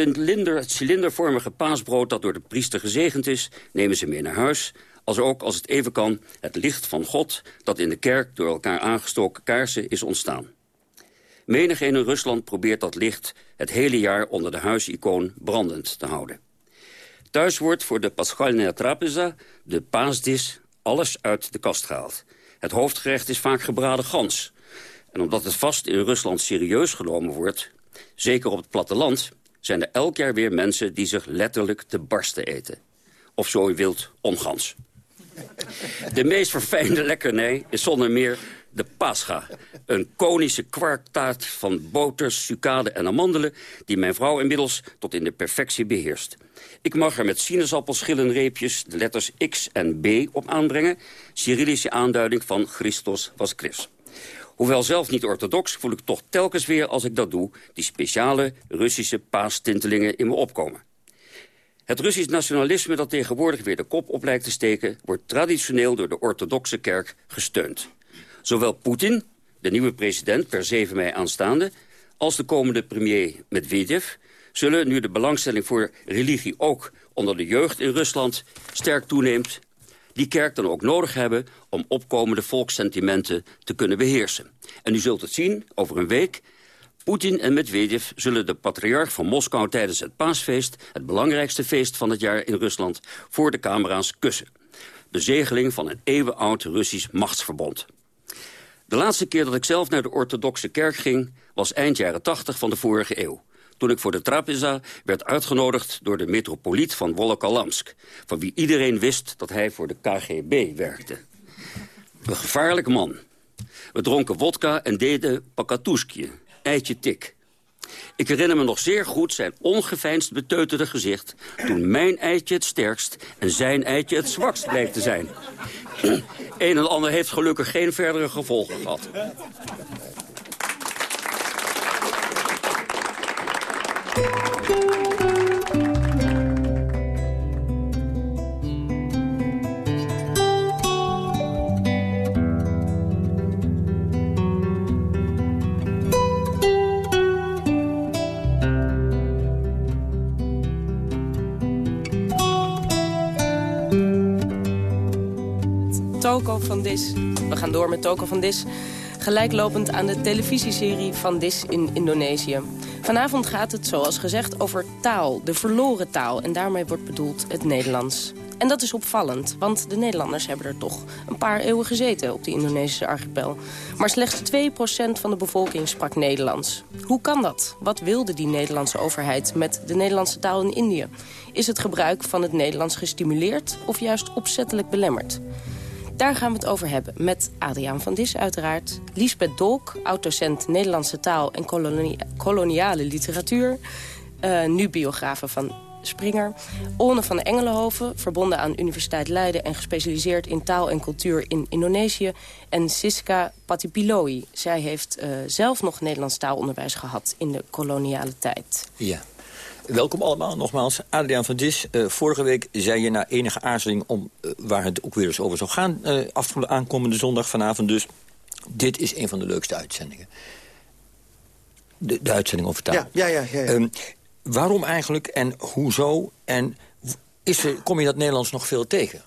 K: het cilindervormige paasbrood dat door de priester gezegend is... nemen ze mee naar huis, als ook, als het even kan, het licht van God... dat in de kerk door elkaar aangestoken kaarsen is ontstaan. Menig in Rusland probeert dat licht het hele jaar onder de huisicoon brandend te houden. Thuis wordt voor de Paschalnea Trapeza, de paasdis, alles uit de kast gehaald. Het hoofdgerecht is vaak gebraden gans. En omdat het vast in Rusland serieus genomen wordt, zeker op het platteland... zijn er elk jaar weer mensen die zich letterlijk te barsten eten. Of zo u wilt, ongans. De meest verfijnde lekkernij is zonder meer de pascha. Een konische kwarktaart van boter, sucade en amandelen... die mijn vrouw inmiddels tot in de perfectie beheerst. Ik mag er met sinaasappelschillenreepjes de letters X en B op aanbrengen. Cyrillische aanduiding van Christos was Christ. Hoewel zelf niet orthodox, voel ik toch telkens weer als ik dat doe... die speciale Russische paastintelingen in me opkomen. Het Russisch nationalisme dat tegenwoordig weer de kop op lijkt te steken... wordt traditioneel door de orthodoxe kerk gesteund. Zowel Poetin, de nieuwe president per 7 mei aanstaande... als de komende premier Medvedev zullen, nu de belangstelling voor religie ook onder de jeugd in Rusland sterk toeneemt... die kerk dan ook nodig hebben om opkomende volkssentimenten te kunnen beheersen. En u zult het zien, over een week Poetin en Medvedev zullen de patriarch van Moskou tijdens het paasfeest... het belangrijkste feest van het jaar in Rusland, voor de camera's kussen. Bezegeling van een eeuwenoud Russisch machtsverbond. De laatste keer dat ik zelf naar de orthodoxe kerk ging... was eind jaren 80 van de vorige eeuw. Toen ik voor de trapeza werd uitgenodigd door de metropoliet van Volkolamsk... van wie iedereen wist dat hij voor de KGB werkte. Een gevaarlijk man. We dronken wodka en deden pakatuskje, eitje tik. Ik herinner me nog zeer goed zijn ongeveinsd beteuterde gezicht... toen mijn eitje het sterkst en zijn eitje het zwakst bleek te zijn. Een en ander heeft gelukkig geen verdere gevolgen gehad.
E: Toko van Dis. We gaan door met Toko van Dis. Gelijklopend aan de televisieserie Van Dis in Indonesië. Vanavond gaat het, zoals gezegd, over taal, de verloren taal. En daarmee wordt bedoeld het Nederlands. En dat is opvallend, want de Nederlanders hebben er toch een paar eeuwen gezeten op de Indonesische archipel. Maar slechts 2% van de bevolking sprak Nederlands. Hoe kan dat? Wat wilde die Nederlandse overheid met de Nederlandse taal in Indië? Is het gebruik van het Nederlands gestimuleerd of juist opzettelijk belemmerd? Daar gaan we het over hebben met Adriaan van Dis uiteraard... Liesbeth Dolk, oud-docent Nederlandse taal en koloniale literatuur... Uh, nu biografe van Springer. Orne van Engelenhoven, verbonden aan Universiteit Leiden... en gespecialiseerd in taal en cultuur in Indonesië. En Siska Patipiloi. Zij heeft uh, zelf nog Nederlands taalonderwijs gehad in de koloniale tijd.
G: Ja. Welkom allemaal, nogmaals. Adriaan van Dis, uh, vorige week zei je na enige aarzeling... om uh, waar het ook weer eens over zou gaan... Uh, aankomende zondag vanavond dus... dit is een van de leukste uitzendingen. De, de uitzending over taal.
F: Ja, ja, ja. ja, ja.
G: Um, waarom eigenlijk en hoezo? En is er, kom je dat Nederlands nog veel tegen?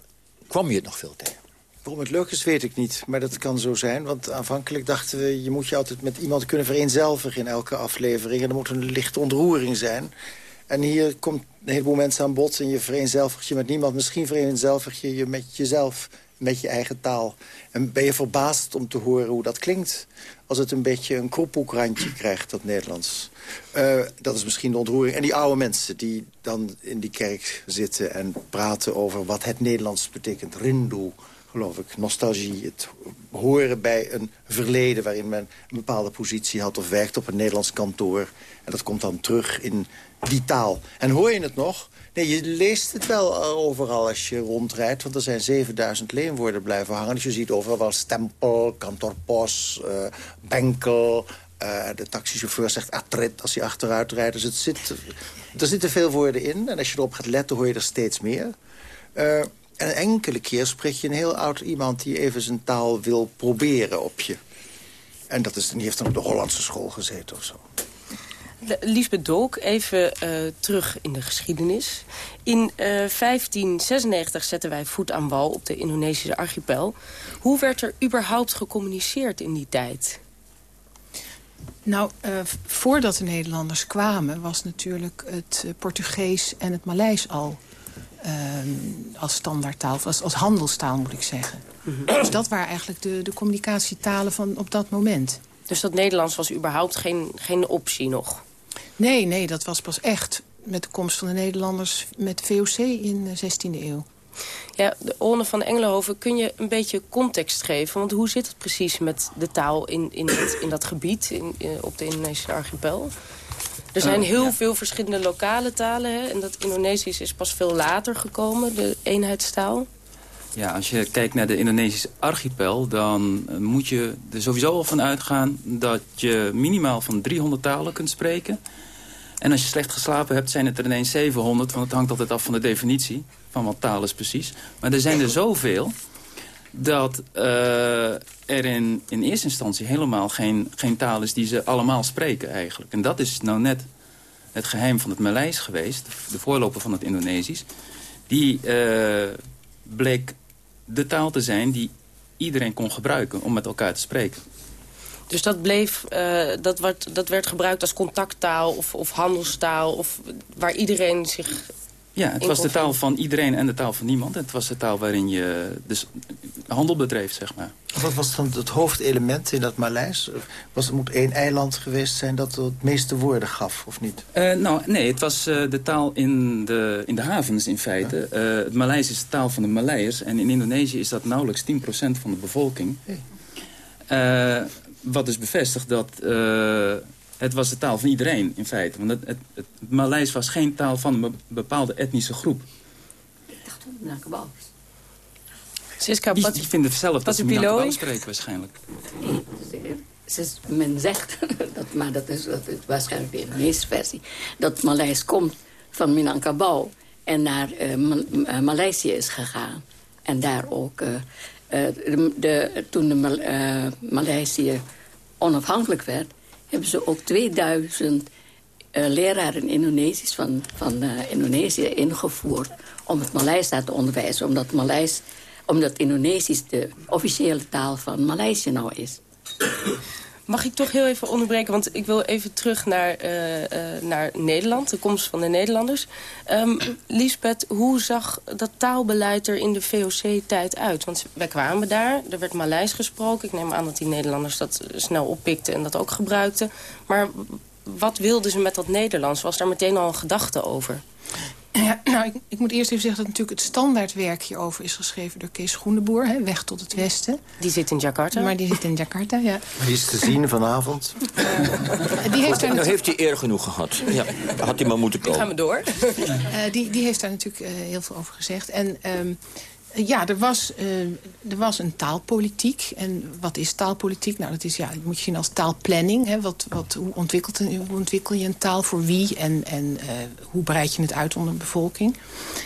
G: Kwam je het nog veel tegen?
F: Waarom het leuk is, weet ik niet. Maar dat kan zo zijn. Want aanvankelijk dachten we... je moet je altijd met iemand kunnen vereenzelvigen in elke aflevering. En er moet een lichte ontroering zijn. En hier komt een heleboel mensen aan bod... en je vereenzelvigt je met niemand. Misschien vereenzelvig je je met jezelf, met je eigen taal. En ben je verbaasd om te horen hoe dat klinkt... als het een beetje een kroephoekrandje krijgt, dat Nederlands. Uh, dat is misschien de ontroering. En die oude mensen die dan in die kerk zitten... en praten over wat het Nederlands betekent. Rindu, geloof ik. Nostalgie, het horen bij een verleden... waarin men een bepaalde positie had of werkt op een Nederlands kantoor. En dat komt dan terug in die taal. En hoor je het nog? Nee, je leest het wel overal als je rondrijdt. Want er zijn 7000 leenwoorden blijven hangen. Dus je ziet overal wel stempel, kantorpos, uh, benkel... Uh, de taxichauffeur zegt atrit als hij achteruit rijdt. Dus het zit, er zitten veel woorden in. En als je erop gaat letten, hoor je er steeds meer. Uh, en een enkele keer spreek je een heel oud iemand... die even zijn taal wil proberen op je. En dat is, die heeft dan op de Hollandse school gezeten of zo.
E: Liesbeth Dolk, even uh, terug in de geschiedenis. In uh, 1596 zetten wij voet aan wal op de Indonesische archipel. Hoe werd er überhaupt gecommuniceerd in die tijd?
L: Nou, uh, voordat de Nederlanders kwamen... was natuurlijk het Portugees en het Maleis al als standaardtaal. Als, als handelstaal, moet ik zeggen. Mm -hmm. Dus dat waren eigenlijk de, de communicatietalen van op dat moment.
E: Dus dat Nederlands was überhaupt geen, geen optie nog?
L: Nee, nee, dat was pas echt met de komst van de Nederlanders met VOC in de 16e eeuw.
E: Ja, de Orne van Engelenhoven, kun je een beetje context geven? Want hoe zit het precies met de taal in, in, het, in dat gebied, in, in, op de Indonesische archipel? Er zijn heel uh, ja. veel verschillende lokale talen. Hè? En dat Indonesisch is pas veel later gekomen, de eenheidstaal.
M: Ja, als je kijkt naar de Indonesische archipel... dan moet je er sowieso al van uitgaan dat je minimaal van 300 talen kunt spreken. En als je slecht geslapen hebt, zijn het er ineens 700... want het hangt altijd af van de definitie van wat taal is precies. Maar er zijn er zoveel dat uh, er in, in eerste instantie helemaal geen, geen taal is... die ze allemaal spreken eigenlijk. En dat is nou net het geheim van het Maleis geweest... de voorloper van het Indonesisch. Die uh, bleek de taal te zijn die iedereen kon gebruiken om met elkaar te spreken.
E: Dus dat, bleef, uh, dat, werd, dat werd gebruikt als contacttaal of, of handelstaal... Of waar iedereen zich
M: ja, het was de taal van iedereen en de taal van niemand. Het was de taal waarin je dus handel bedreef, zeg maar.
F: Wat was dan het hoofdelement in dat Maleis? Was, het moet één eiland geweest zijn dat het meeste woorden gaf, of niet?
M: Uh, nou, nee, het was uh, de taal in de, in de havens in feite. Ja. Uh, het Maleis is de taal van de Maleiers. En in Indonesië is dat nauwelijks 10% van de bevolking. Hey. wat dus bevestigt dat het was de taal van iedereen in feite. Want het, het, het Maleis was geen taal van een bepaalde etnische groep.
E: Siska,
M: die, die vinden zelf dat ze Minangkabau spreken waarschijnlijk.
N: men zegt, dat, maar dat is, dat is waarschijnlijk de Indonesische versie... dat Maleis komt van Minangkabau en naar uh, Maleisië is gegaan. En daar ook, uh, de, de, toen de Mal Maleisië onafhankelijk werd hebben ze ook 2000 uh, leraren Indonesisch van, van uh, Indonesië ingevoerd... om het Maleis daar te onderwijzen. Omdat, Maleis, omdat Indonesisch de officiële taal van Maleisië nou is.
E: Mag ik toch heel even onderbreken? Want ik wil even terug naar, uh, uh, naar Nederland, de komst van de Nederlanders. Um, hoe zag dat taalbeleid er in de VOC-tijd uit? Want wij kwamen daar, er werd Maleis gesproken. Ik neem aan dat die Nederlanders dat snel oppikten en dat ook gebruikten. Maar wat wilden ze met dat Nederlands? Was daar meteen al een gedachte over?
L: Ja, nou, ik, ik, moet eerst even zeggen dat natuurlijk het standaardwerk hierover is geschreven door Kees Groeneboer, hè, Weg tot het Westen.
E: Die zit in Jakarta.
L: Maar die zit in Jakarta, ja.
F: Die is te zien vanavond.
G: Uh, die heeft daar nou heeft hij eer genoeg gehad. Ja, had hij maar moeten komen.
E: gaan we door.
L: Uh, die, die heeft daar natuurlijk uh, heel veel over gezegd. En um, ja, er was, uh, er was een taalpolitiek. En wat is taalpolitiek? Nou, dat is, ja, moet je zien als taalplanning. Hè? Wat, wat, hoe, ontwikkelt ontwikkel je een taal voor wie? En, en uh, hoe breid je het uit onder de bevolking?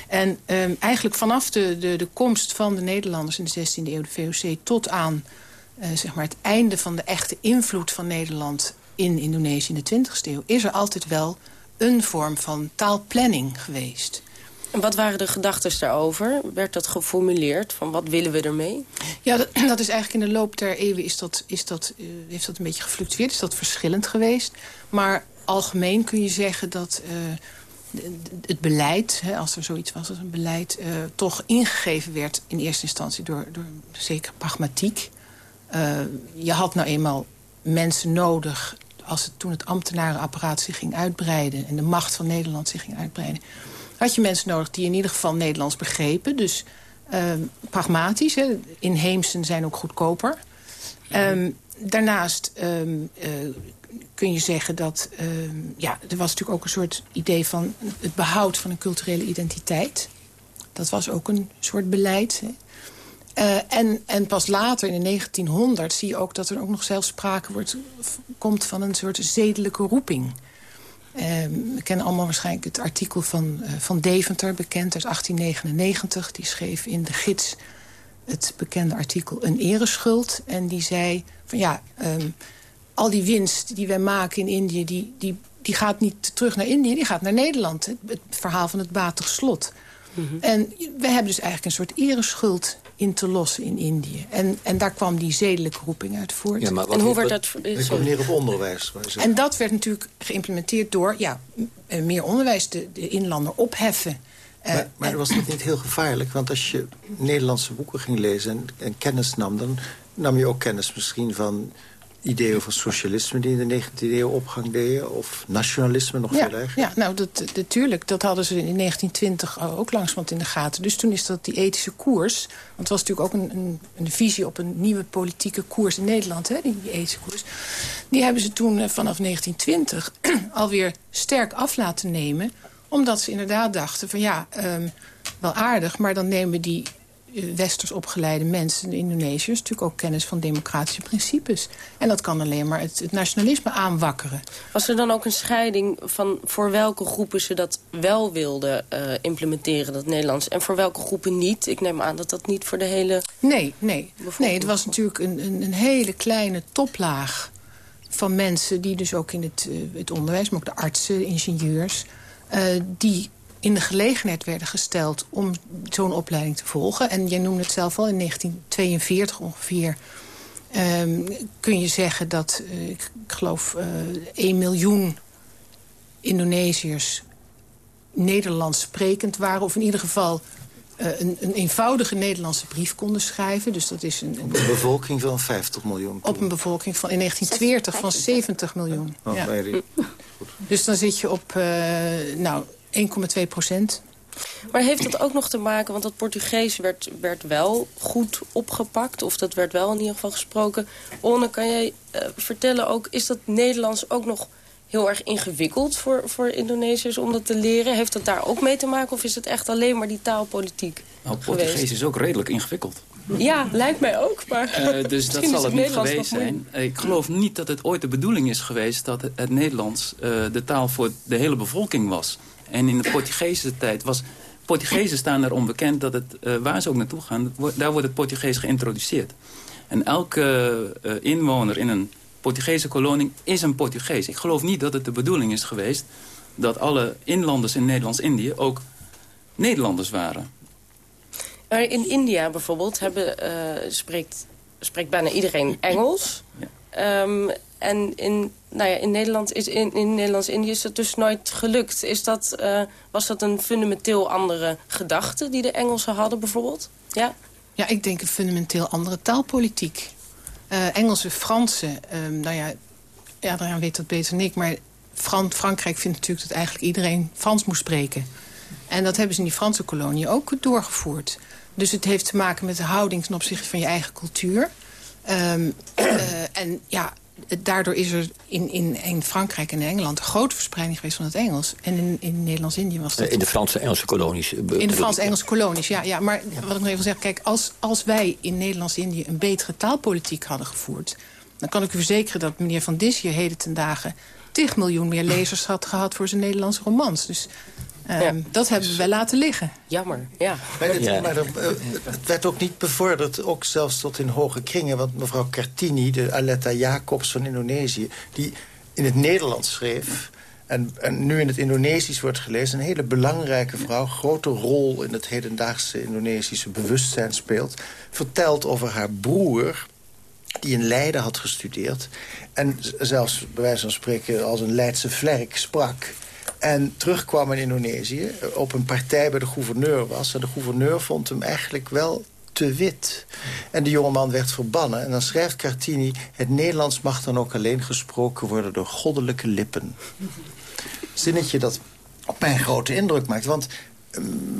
L: En um, eigenlijk vanaf de, de, de komst van de Nederlanders in de 16e eeuw, de VOC... tot aan uh, zeg maar het einde van de echte invloed van Nederland in Indonesië in de 20e eeuw... is er altijd wel een vorm van taalplanning geweest...
E: Wat waren de gedachten daarover? Werd dat geformuleerd? Van wat willen we ermee?
L: Ja, dat, dat is eigenlijk in de loop der eeuwen is dat, is dat, uh, heeft dat een beetje gefluctueerd. Is dat verschillend geweest. Maar algemeen kun je zeggen dat uh, het beleid, hè, als er zoiets was als een beleid... Uh, toch ingegeven werd in eerste instantie door, door zeker pragmatiek. je had nou eenmaal mensen nodig als het, toen het ambtenarenapparaat zich ging uitbreiden... en de macht van Nederland zich ging uitbreiden had je mensen nodig die in ieder geval Nederlands begrepen. Dus uh, pragmatisch. Hè. Inheemsen zijn ook goedkoper. Um, daarnaast um, uh, kun je zeggen dat... Um, ja, er was natuurlijk ook een soort idee van het behoud van een culturele identiteit. Dat was ook een soort beleid. Hè. Uh, en, en pas later, in de 1900, zie je ook dat er ook nog zelfs sprake wordt, komt van een soort zedelijke roeping. Uh, we kennen allemaal waarschijnlijk het artikel van, uh, van Deventer, bekend uit 1899. Die schreef in de gids het bekende artikel Een ereschuld. En die zei van ja, um, al die winst die wij maken in Indië... Die, die, die gaat niet terug naar Indië, die gaat naar Nederland. Het, het verhaal van het Batig Slot. Mm -hmm. En we hebben dus eigenlijk een soort ereschuld in te lossen in Indië. En, en daar kwam die zedelijke roeping uit voort.
F: Ja, maar
E: en hoe werd dat...
F: Ik kom neer op onderwijs.
L: En dat werd natuurlijk geïmplementeerd door ja, meer onderwijs, de, de inlander opheffen.
F: Maar, maar was dat niet heel gevaarlijk? Want als je Nederlandse boeken ging lezen en, en kennis nam... dan nam je ook kennis misschien van ideeën over socialisme die in de 19e eeuw opgang deden? Of nationalisme nog
L: ja,
F: veel erger?
L: Ja, nou, dat, natuurlijk. Dat hadden ze in 1920 ook langzamerhand in de gaten. Dus toen is dat die ethische koers... want het was natuurlijk ook een, een, een visie op een nieuwe politieke koers in Nederland... Hè, die, die ethische koers. Die hebben ze toen vanaf 1920 alweer sterk af laten nemen... omdat ze inderdaad dachten van ja, um, wel aardig... maar dan nemen we die westers opgeleide mensen, de Indonesiërs... natuurlijk ook kennis van democratische principes. En dat kan alleen maar het, het, nationalisme aanwakkeren.
E: Was er dan ook een scheiding van voor welke groepen ze dat wel wilden uh, implementeren, dat Nederlands... en voor welke groepen niet? Ik neem aan dat dat niet voor de hele...
L: Nee, nee. nee het was natuurlijk een, een, een hele kleine toplaag van mensen... die dus ook in het, uh, het onderwijs, maar ook de artsen, ingenieurs... Uh, die in de gelegenheid werden gesteld om zo'n opleiding te volgen. En jij noemde het zelf al, in 1942 ongeveer... Um, kun je zeggen dat, uh, ik geloof, uh, 1 miljoen Indonesiërs Nederlands sprekend waren. Of in ieder geval uh, een, een, eenvoudige Nederlandse brief konden schrijven. Dus dat is een, een,
F: op een bevolking van 50 miljoen.
L: Op een bevolking van in 1920 van 70 miljoen. Oh, ja. Dus dan zit je op nou, 1,2 procent.
E: Maar heeft dat ook nog te maken, want dat Portugees werd, werd wel goed opgepakt... of dat werd wel in ieder geval gesproken. Onne, kan jij uh, vertellen ook, is dat Nederlands ook nog heel erg ingewikkeld voor, voor Indonesiërs om dat te leren? Heeft dat daar ook mee te maken of is het echt alleen maar die taalpolitiek
M: Nou, Portugees is ook redelijk ingewikkeld.
E: Ja, lijkt mij ook. Maar
M: uh, dus dat zal het, niet geweest zijn. Ik geloof niet dat het ooit de bedoeling is geweest... dat het, het Nederlands uh, de taal voor de hele bevolking was. En in de Portugese tijd was... Portugezen staan erom bekend dat het, uh, waar ze ook naartoe gaan... daar wordt het Portugees geïntroduceerd. En elke uh, inwoner in een Portugese kolonie is een Portugees. Ik geloof niet dat het de bedoeling is geweest... dat alle inlanders in Nederlands-Indië ook Nederlanders waren.
E: Maar in India bijvoorbeeld hebben, uh, spreekt, spreekt bijna iedereen Engels... Ja. Um, en in, nou ja, in Nederland is in, in Nederlands-Indië is dat dus nooit gelukt. Is dat, uh, was dat een fundamenteel andere gedachte die de Engelsen hadden bijvoorbeeld? Ja,
L: ja ik denk een fundamenteel andere taalpolitiek. Uh, Engelse, Fransen, um, nou ja, ja, daaraan weet dat beter dan ik... maar Fran Frankrijk vindt natuurlijk dat eigenlijk iedereen Frans moet spreken. En dat hebben ze in die Franse kolonie ook doorgevoerd. Dus het heeft te maken met de houding ten opzichte van je eigen cultuur... Um, uh, en ja, daardoor is er in, in, in Frankrijk en Engeland een grote verspreiding geweest van het Engels. En in, in Nederlands-Indië was dat...
G: In de Franse-Engelse kolonies.
L: In de Frans-Engelse kolonies, ja, ja. Maar wat ik nog even zeg, kijk, als, als wij in Nederlands-Indië een betere taalpolitiek hadden gevoerd... dan kan ik u verzekeren dat meneer Van Dis hier heden ten dagen... tig miljoen meer lezers had gehad voor zijn Nederlandse romans. Dus ja. Dat hebben wij laten liggen.
E: Jammer, ja.
F: Maar, het, ja. maar er, het werd ook niet bevorderd, ook zelfs tot in hoge kringen. Want mevrouw Kartini, de Aletta Jacobs van Indonesië... die in het Nederlands schreef... En, en, nu in het Indonesisch wordt gelezen. Een hele belangrijke vrouw, grote rol in het hedendaagse Indonesische bewustzijn speelt. Vertelt over haar broer, die in Leiden had gestudeerd. En zelfs bij wijze van spreken als een Leidse vlerk sprak. En terugkwam in Indonesië, op een partij bij de gouverneur was. En de gouverneur vond hem eigenlijk wel te wit. En de jongeman werd verbannen. En dan schrijft Cartini... het Nederlands mag dan ook alleen gesproken worden door goddelijke lippen. Zinnetje dat op mij grote indruk maakt. Want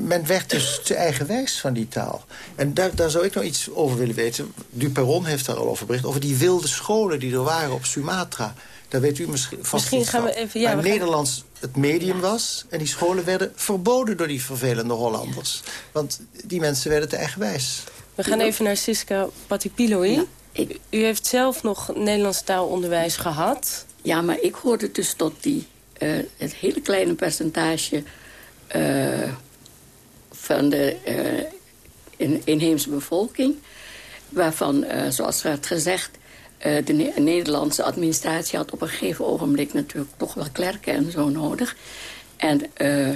F: men werd dus te eigenwijs van die taal. En daar, daar zou ik nog iets over willen weten. Duperron heeft daar al over bericht. Over die wilde scholen die er waren op Sumatra. Daar weet u misschien vast
E: Misschien gaan we even... Ja,
F: waar Nederlands het medium was. En die scholen werden verboden door die vervelende Hollanders. Want die mensen werden te eigenwijs.
E: We gaan even naar Siska Patipiloi. Ja, ik... U heeft zelf nog Nederlands taalonderwijs gehad.
N: Ja, maar ik hoorde dus tot die, uh, het hele kleine percentage... Uh, van de uh, in, inheemse bevolking... waarvan, zoals werd gezegd... Uh, de ne Nederlandse administratie had op een gegeven ogenblik natuurlijk toch wel klerken en zo nodig. En uh,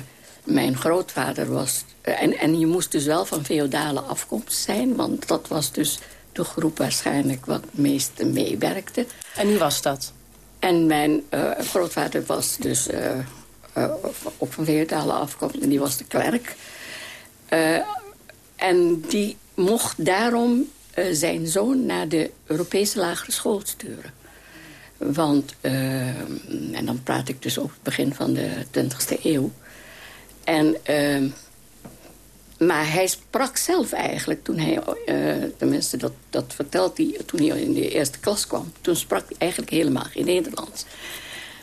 N: mijn grootvader was... Uh, en, en je moest dus wel van feodale afkomst zijn, want dat was dus de groep waarschijnlijk wat het meeste meewerkte.
E: En wie was dat?
N: En mijn grootvader was dus op van feodale afkomst en die was de klerk. en die mocht daarom uh, zijn zoon naar de Europese lagere school sturen. Want, uh, en dan praat ik dus op het begin van de 20e eeuw. En, uh, maar hij sprak zelf eigenlijk, toen hij, tenminste dat, dat vertelt hij toen hij in de eerste klas kwam. Toen sprak hij eigenlijk helemaal geen Nederlands.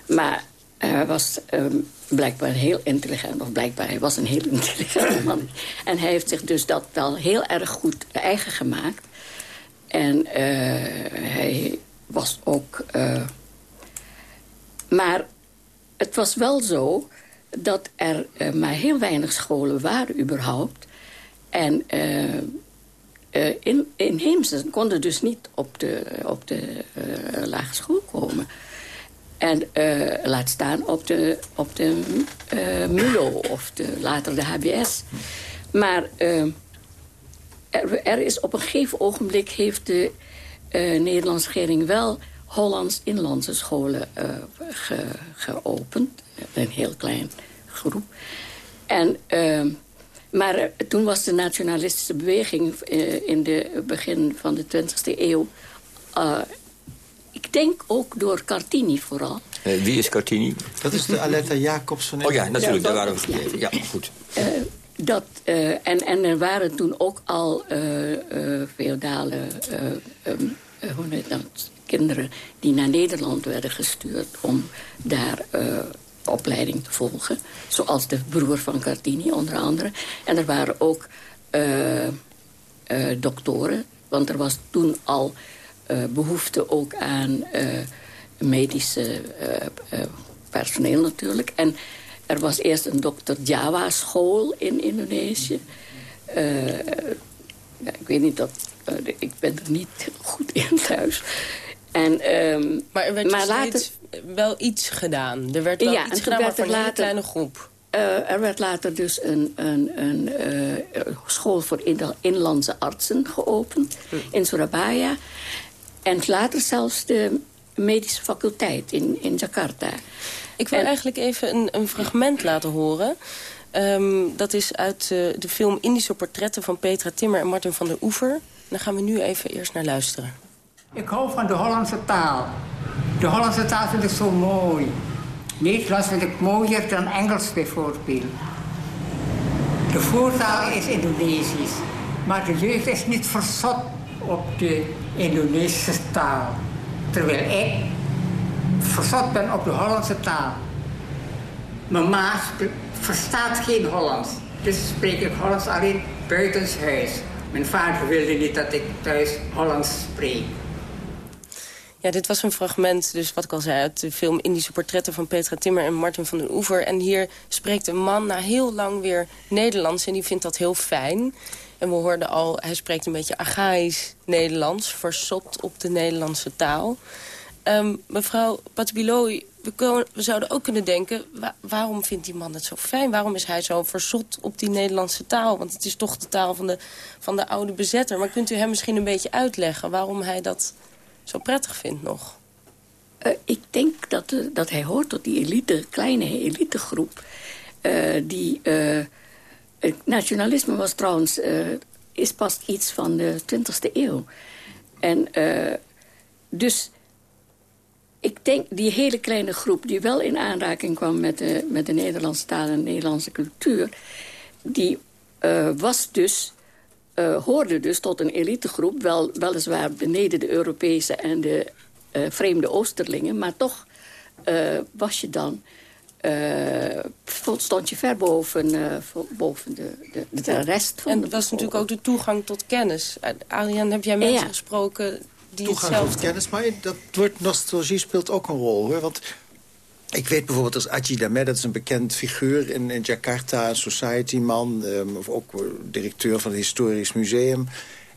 N: Maar hij was um, blijkbaar heel intelligent, of blijkbaar hij was een heel intelligent man. En hij heeft zich dus dat wel heel erg goed eigen gemaakt. En uh, hij was ook... Uh, maar het was wel zo dat er uh, maar heel weinig scholen waren überhaupt. En in, inheemse konden dus niet op de, op de lage school komen. En laat staan op de, op de MULO of de, later de HBS. Maar er, er, is op een gegeven ogenblik heeft de Nederlandse regering wel Hollands inlandse scholen geopend. Een heel klein groep. En, uh, maar uh, toen was de nationalistische beweging uh, in het begin van de 20e eeuw... Uh, ik denk ook door Cartini vooral.
G: wie is Cartini?
F: Dat is de Aletta Jacobsen.
G: Oh ja, natuurlijk, daar waren we vergeten. Ja, goed.
N: Dat, en, en er waren toen ook al feodale um, hoe heet dat, kinderen die naar Nederland werden gestuurd... om daar opleiding te volgen. Zoals de broer van Cardini onder andere. En er waren ook doktoren. Want er was toen al behoefte ook aan medische personeel natuurlijk. En er was eerst een dokter Jawa school in Indonesië. Ja, ik weet niet dat... ik ben er niet goed in thuis. En, um,
E: maar er werd maar later... wel iets gedaan. Er werd wel ja, iets gedaan, maar voor een later, kleine groep.
N: Uh, er werd later dus een, een, een uh, school voor inlandse artsen geopend hm. in Surabaya. En later zelfs de medische faculteit in, in Jakarta.
E: Ik wil eigenlijk even een, een fragment laten horen. Um, dat is uit uh, de film Indische portretten van Petra Timmer en Martin van der Oever. Daar gaan we nu even eerst naar luisteren.
O: Ik hou van de Hollandse taal. De Hollandse taal vind ik zo mooi. Nederlands vind ik mooier dan Engels bijvoorbeeld. De voertaal is Indonesisch. Maar de jeugd is niet verzot op de Indonesische taal. Terwijl ik verzot ben op de Hollandse taal. Mijn ma verstaat geen Hollands. Dus spreek ik Hollands alleen buitenshuis. Mijn vader wilde niet dat ik thuis Hollands spreek.
E: Ja, dit was een fragment, dus wat ik al zei... uit de film Indische Portretten van Petra Timmer en Martin van den Oever. En hier spreekt een man na heel lang weer Nederlands... en die vindt dat heel fijn. En we hoorden al, hij spreekt een beetje archaïs Nederlands... versot op de Nederlandse taal. Um, mevrouw Patbiloi, we, zouden ook kunnen denken... waarom vindt die man het zo fijn? Waarom is hij zo verzot op die Nederlandse taal? Want het is toch de taal van de, van de oude bezetter. Maar kunt u hem misschien een beetje uitleggen waarom hij dat zo prettig vindt nog?
N: Uh, ik denk dat, uh, dat hij hoort tot die elite, kleine elitegroep. Uh, die, het nationalisme was trouwens, is pas iets van de 20e eeuw. En dus ik denk die hele kleine groep die wel in aanraking kwam met de, met de Nederlandse taal en de Nederlandse cultuur... die was dus uh, hoorde dus tot een elitegroep. Wel, weliswaar beneden de Europese en de uh, vreemde Oosterlingen. Maar toch was je dan... stond je ver boven, boven de, de, de, rest van
E: En dat was natuurlijk ook de toegang tot kennis. Ariane, heb jij mensen gesproken die
F: toegang
E: hetzelfde...
F: tot kennis, maar dat woord nostalgie speelt ook een rol. hoor. Want ik weet bijvoorbeeld als Aji Damed, dat is een bekend figuur in, in Jakarta, een society-man, um, of ook directeur van het Historisch Museum.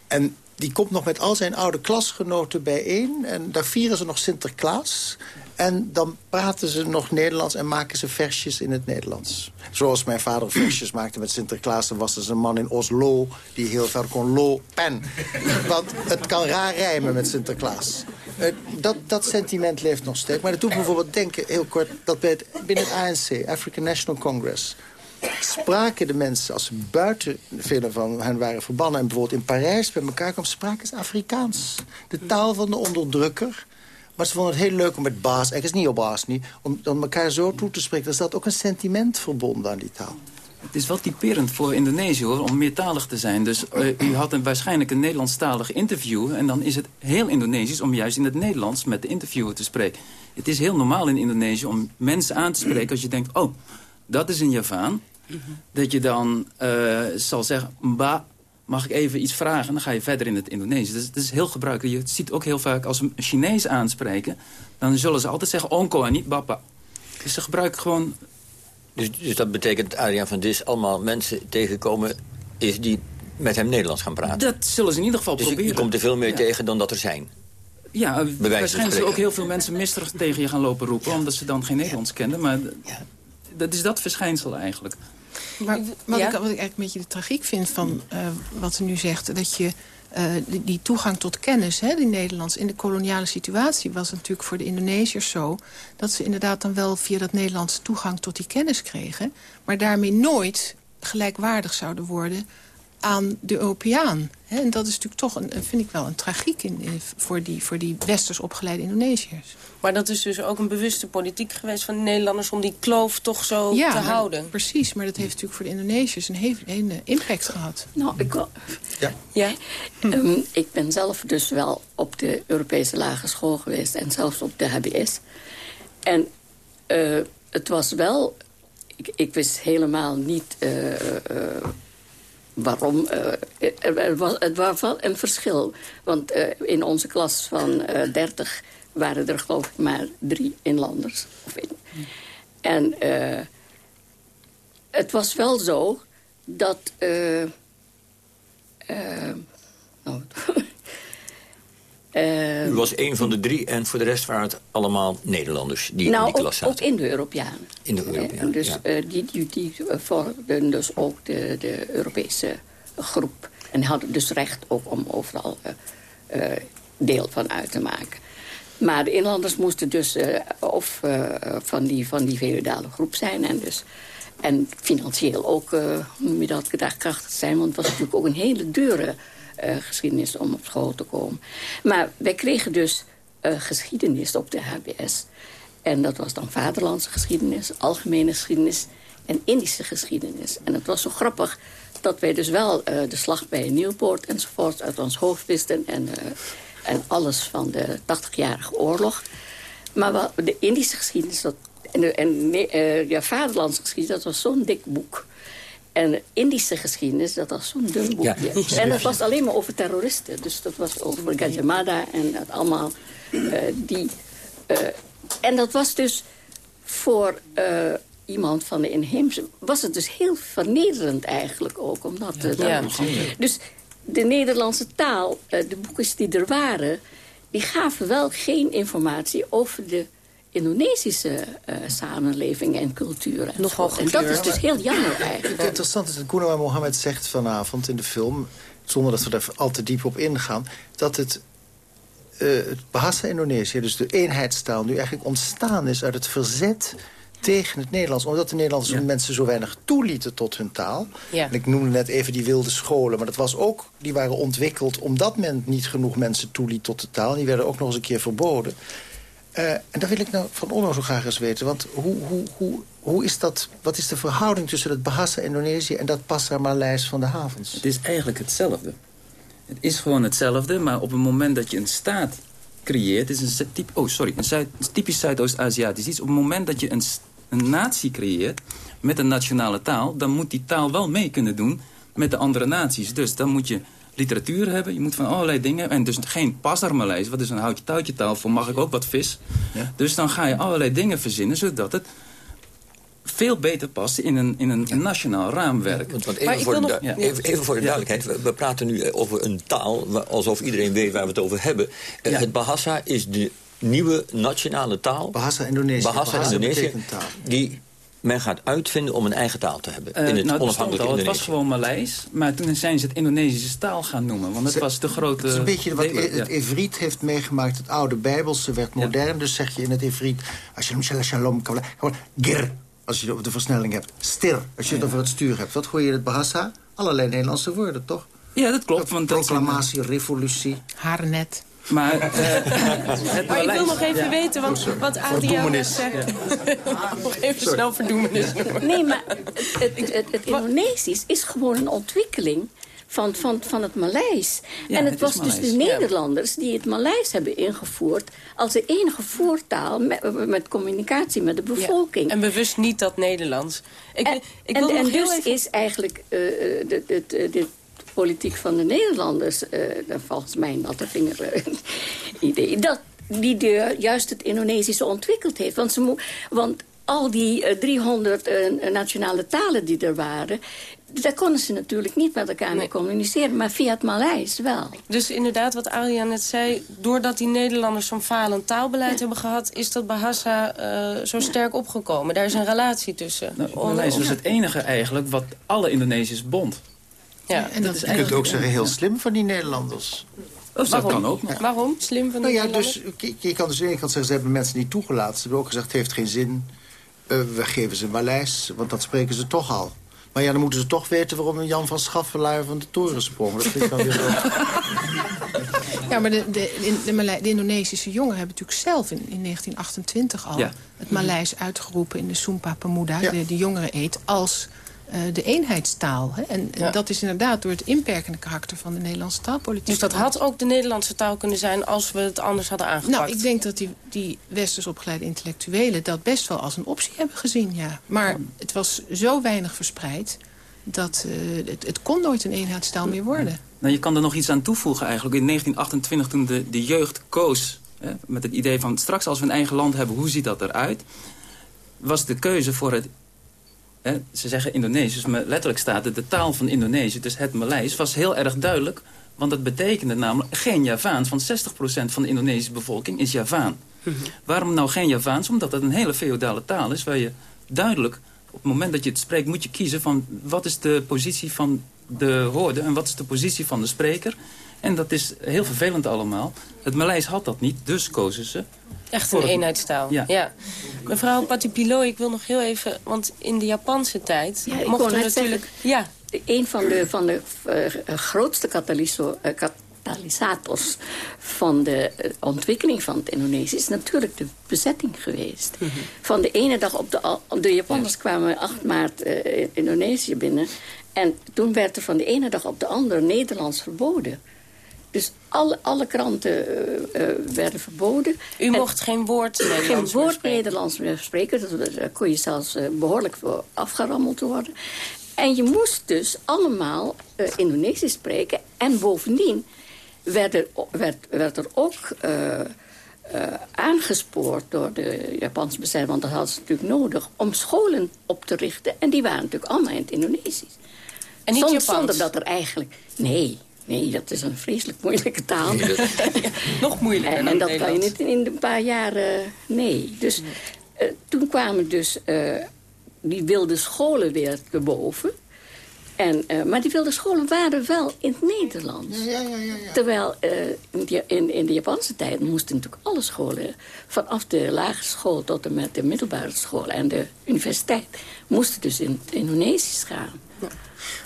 F: En die komt nog met al zijn oude klasgenoten bijeen. En daar vieren ze nog Sinterklaas. En dan praten ze nog Nederlands en maken ze versjes in het Nederlands. Zoals mijn vader versjes maakte met Sinterklaas. Dan was er een man in Oslo die heel ver kon lo pen. Want het kan raar rijmen met Sinterklaas. Uh, dat, dat sentiment leeft nog sterk. Maar dat doet bijvoorbeeld denken, heel kort... dat bij het, binnen het ANC, African National Congress... spraken de mensen, als ze buiten vele van hen waren verbannen... en bijvoorbeeld in Parijs bij elkaar kwamen, spraken ze Afrikaans. De taal van de onderdrukker. Maar ze vonden het heel leuk om met baas, ik is niet op baas niet... om, om elkaar zo toe te spreken. Er staat ook een sentiment verbonden aan die taal.
M: Het is wel typerend voor Indonesië hoor, om meertalig te zijn. Dus uh, u had een, waarschijnlijk een Nederlandstalig interview... en dan is het heel Indonesisch om juist in het Nederlands met de interviewer te spreken. Het is heel normaal in Indonesië om mensen aan te spreken als je denkt... oh, dat is een Javaan. Dat je dan uh, zal zeggen, mba, mag ik even iets vragen? En dan ga je verder in het Indonesisch. Dus het is heel gebruikelijk. Je ziet ook heel vaak als ze een Chinees aanspreken... dan zullen ze altijd zeggen onko en niet bapa. Dus ze gebruiken gewoon
G: dus, dus dat betekent dat Adriaan van Dis allemaal mensen tegenkomen... is die met hem Nederlands gaan praten?
M: Dat zullen ze in ieder geval
G: dus
M: proberen.
G: je komt er veel meer tegen dan dat er zijn?
M: Ja, waarschijnlijk zullen ook heel veel mensen mistig tegen je gaan lopen roepen... omdat ze dan geen Nederlands kenden. Maar dat is dat verschijnsel eigenlijk.
L: Maar wat, ik, wat ik eigenlijk een beetje de tragiek vind van uh, wat u nu zegt... dat je uh, die, die, toegang tot kennis, hè, die Nederlands... in de koloniale situatie was het natuurlijk voor de Indonesiërs zo... dat ze inderdaad dan wel via dat Nederlands toegang tot die kennis kregen... maar daarmee nooit gelijkwaardig zouden worden aan de Europeaan. En dat is natuurlijk toch, een, vind ik wel, een tragiek in, voor, die, voor die westers opgeleide Indonesiërs.
E: Maar dat is dus ook een bewuste politiek geweest van de Nederlanders... om die kloof toch zo te houden.
L: precies. Maar dat heeft natuurlijk voor de Indonesiërs een hele, impact gehad.
N: Nou, ik, ja. Ja? Ehm, ik ben zelf dus wel op de Europese lagere school geweest... en zelfs op de HBS. En uh, het was wel... Ik, ik wist helemaal niet... Uh, uh, waarom. Was, het was wel een verschil. Want uh, in onze klas van uh, 30 waren er geloof ik maar drie inlanders. Of in. En het was wel zo dat...
G: Oh, Uh, U was een van de drie en voor de rest waren het allemaal Nederlanders die
N: nou,
G: in die klas zaten.
N: ook in de Europeanen.
G: In de Europeanen,
N: Dus
G: ja.
N: uh, die, die, die vormden dus ook de, de Europese groep. En hadden dus recht ook om overal uh, deel van uit te maken. Maar de inlanders moesten dus of van, die, van die feudale groep zijn. En, dus, en financieel ook, hoe je dat, gedragkrachtig zijn. Want het was natuurlijk ook een hele dure uh, geschiedenis om op school te komen. Maar wij kregen dus uh, geschiedenis op de HBS. En dat was dan vaderlandse geschiedenis, algemene geschiedenis en Indische geschiedenis. En het was zo grappig dat wij dus wel uh, de slag bij Nieuwpoort enzovoort uit ons hoofd wisten. En, en alles van de 80-jarige oorlog. Maar de Indische geschiedenis dat, en, en ja, vaderlandse geschiedenis, dat was zo'n dik boek. En Indische geschiedenis, dat was zo'n dun boekje. Ja. En dat was alleen maar over terroristen. Dus dat was over Gajamada en dat allemaal uh, die... Uh, en dat was dus voor uh, iemand van de inheemse... was het dus heel vernederend eigenlijk ook. Omdat, ja, ja. Dus de Nederlandse taal, de boeken die er waren... die gaven wel geen informatie over de Indonesische uh, samenleving en cultuur. En,
E: Nogal
N: en dat is dus heel jammer eigenlijk.
F: Het interessante is dat Gounawa Mohammed zegt vanavond in de film... zonder dat we daar al te diep op ingaan... dat het, uh, het Bahasa Indonesië, dus de eenheidstaal... nu eigenlijk ontstaan is uit het verzet tegen het Nederlands. Omdat de Nederlandse ja. mensen zo weinig toelieten tot hun taal.
E: Ja.
F: En ik noemde net even die wilde scholen. Maar dat was ook, die waren ontwikkeld omdat men niet genoeg mensen toeliet tot de taal. Die werden ook nog eens een keer verboden. Uh, en dat wil ik nou van Onno zo graag eens weten. Want hoe, hoe, hoe, hoe is dat, wat is de verhouding tussen het Bahasa Indonesië... en dat Pasar Maleis van de havens?
M: Het is eigenlijk hetzelfde. Het is gewoon hetzelfde, maar op het moment dat je een staat creëert... is een, typ, oh, sorry, een typisch Zuidoost-Aziatisch iets. Op het moment dat je een, een natie creëert met een nationale taal... dan moet die taal wel mee kunnen doen met de andere naties. Dus dan moet je literatuur hebben. Je moet van allerlei dingen... En dus geen pasarmaleis, wat is een houtje-touwtje taal voor... mag ik ook wat vis. Ja. Dus dan ga je allerlei dingen verzinnen... zodat het veel beter past in een, in een ja. nationaal raamwerk.
G: Want, want even, voor ja. even, even, voor de duidelijkheid. We, we, praten nu over een taal... alsof iedereen weet waar we het over hebben. Uh, het Bahasa is de nieuwe nationale taal.
F: Bahasa Indonesië.
G: Bahasa, Bahasa Indonesië. Die men gaat uitvinden om een eigen taal te hebben. Uh, in het
M: nou,
G: onafhankelijke
M: al, Het was gewoon Maleis, maar toen zijn ze het Indonesische taal gaan noemen. Want het was de grote... Het
F: is een beetje wat het Ivriet heeft meegemaakt. Het oude Bijbelse werd modern. Ja. Dus zeg je in het Ivriet... Shalom, shalom, gewoon gir, als je de versnelling hebt. Stir, als je het over het stuur hebt. Wat hoor je in het Bahasa? Allerlei Nederlandse woorden, toch?
M: Ja, dat klopt. Want
F: Proclamatie, dat revolutie.
L: Haarnet.
M: Maar, uh,
E: maar ik wil nog even ja. weten, want wat Adriaan zegt... Ja. nog even Sorry. snel verdoemenis noemen.
N: Nee, maar het, het, het, Indonesisch is gewoon een ontwikkeling van, van, van het Maleis.
M: Ja,
N: en het,
M: het
N: was dus de Nederlanders die het Maleis hebben ingevoerd... als de enige voertaal met, met communicatie met de bevolking.
E: En bewust niet dat Nederlands. Ik,
N: en
E: ik wil
N: en,
E: nog
N: en
E: heel
N: dus
E: even...
N: is eigenlijk uh, de, de, de, de politiek van de Nederlanders... Uh, volgens mij een natte vinger idee... dat die de, juist het Indonesische ontwikkeld heeft. Want, ze want al die uh, 300 uh, nationale talen die er waren... daar konden ze natuurlijk niet met elkaar mee communiceren. Maar via het Maleis wel.
E: Dus inderdaad, wat Aria net zei... doordat die Nederlanders zo'n falend taalbeleid hebben gehad... is dat Bahasa uh, zo sterk opgekomen. Daar is een relatie tussen.
M: Nou, Maleis was het enige eigenlijk wat alle Indonesiërs bond.
F: Ja, en dat is je kunt ook zeggen heel slim van die Nederlanders.
M: Oh, dat kan ook.
E: Waarom? Slim van
F: nou ja, dus, je kan dus aan de ene kant zeggen... ze hebben mensen niet toegelaten. Ze hebben ook gezegd, het heeft geen zin. Uh, we geven ze Maleis, want dat spreken ze toch al. Maar ja, dan moeten ze toch weten waarom Jan van Schaffelaar van de toren sprong. Dat vind ik dan weer zo.
L: Ja, maar de, de, de, de, Indonesische jongen hebben natuurlijk zelf in, in 1928 al... het Maleis uitgeroepen in de Sumpa Pemuda, de, de jongeren eet... als de eenheidstaal. Hè? En, dat is inderdaad door het inperkende karakter van de Nederlandse taalpolitiek.
E: Dus dat had ook de Nederlandse taal kunnen zijn als we het anders hadden aangepakt?
L: Nou, ik denk dat die, die westers opgeleide intellectuelen dat best wel als een optie hebben gezien, ja. Maar het was zo weinig verspreid dat uh, het, het, kon nooit een eenheidstaal meer worden.
M: Nou, je kan er nog iets aan toevoegen eigenlijk. In 1928 toen de, de jeugd koos hè, met het idee van straks als we een eigen land hebben, hoe ziet dat eruit? Was de keuze voor het ze zeggen Indonesisch, maar letterlijk staat het de taal van Indonesië, dus het Maleis, was heel erg duidelijk. Want dat betekende namelijk geen Javaans, want 60% van de Indonesische bevolking is Javaan. Mhm. Waarom nou geen Javaans? Omdat het een hele feodale taal is, waar je duidelijk, op het moment dat je het spreekt, moet je kiezen van wat is de positie van de hoorde en wat is de positie van de spreker. En dat is heel vervelend allemaal. Het Maleis had dat niet, dus kozen ze.
E: Echt een eenheidstaal. Ja. ja. Mevrouw Patipilo, ik wil nog heel even... want in de Japanse tijd ja, mochten we natuurlijk...
N: ja. Een van de, van de uh, grootste uh, katalysators van de ontwikkeling van het Indonesië... is natuurlijk de bezetting geweest. Mhm. Van de ene dag op de... De Japanners kwamen 8 maart Indonesië binnen... en toen werd er van de ene dag op de andere Nederlands verboden... Dus alle, alle kranten uh, uh, werden verboden.
E: U mocht geen woord Nederlands
N: Geen woord meer Nederlands meer spreken. Daar kon je zelfs uh, behoorlijk voor afgerammeld worden. En je moest dus allemaal Indonesisch spreken. En bovendien werd er, werd, werd er ook... aangespoord door de Japanse bezetting, want dat hadden ze natuurlijk nodig... om scholen op te richten. En die waren natuurlijk allemaal in het Indonesisch. En niet zonder, zonder dat er eigenlijk... Nee, Nee, dat is een vreselijk moeilijke taal.
E: nog moeilijker
N: En, en dat kan je niet in een paar jaar... nee. Dus uh, toen kwamen dus uh, die wilde scholen weer te boven. En, uh, maar die wilde scholen waren wel in het Nederlands. Ja, ja, ja, Terwijl in, in, in, de Japanse tijd moesten natuurlijk alle scholen... vanaf de lagere school tot en met de middelbare school en de universiteit... moesten dus in het Indonesisch gaan.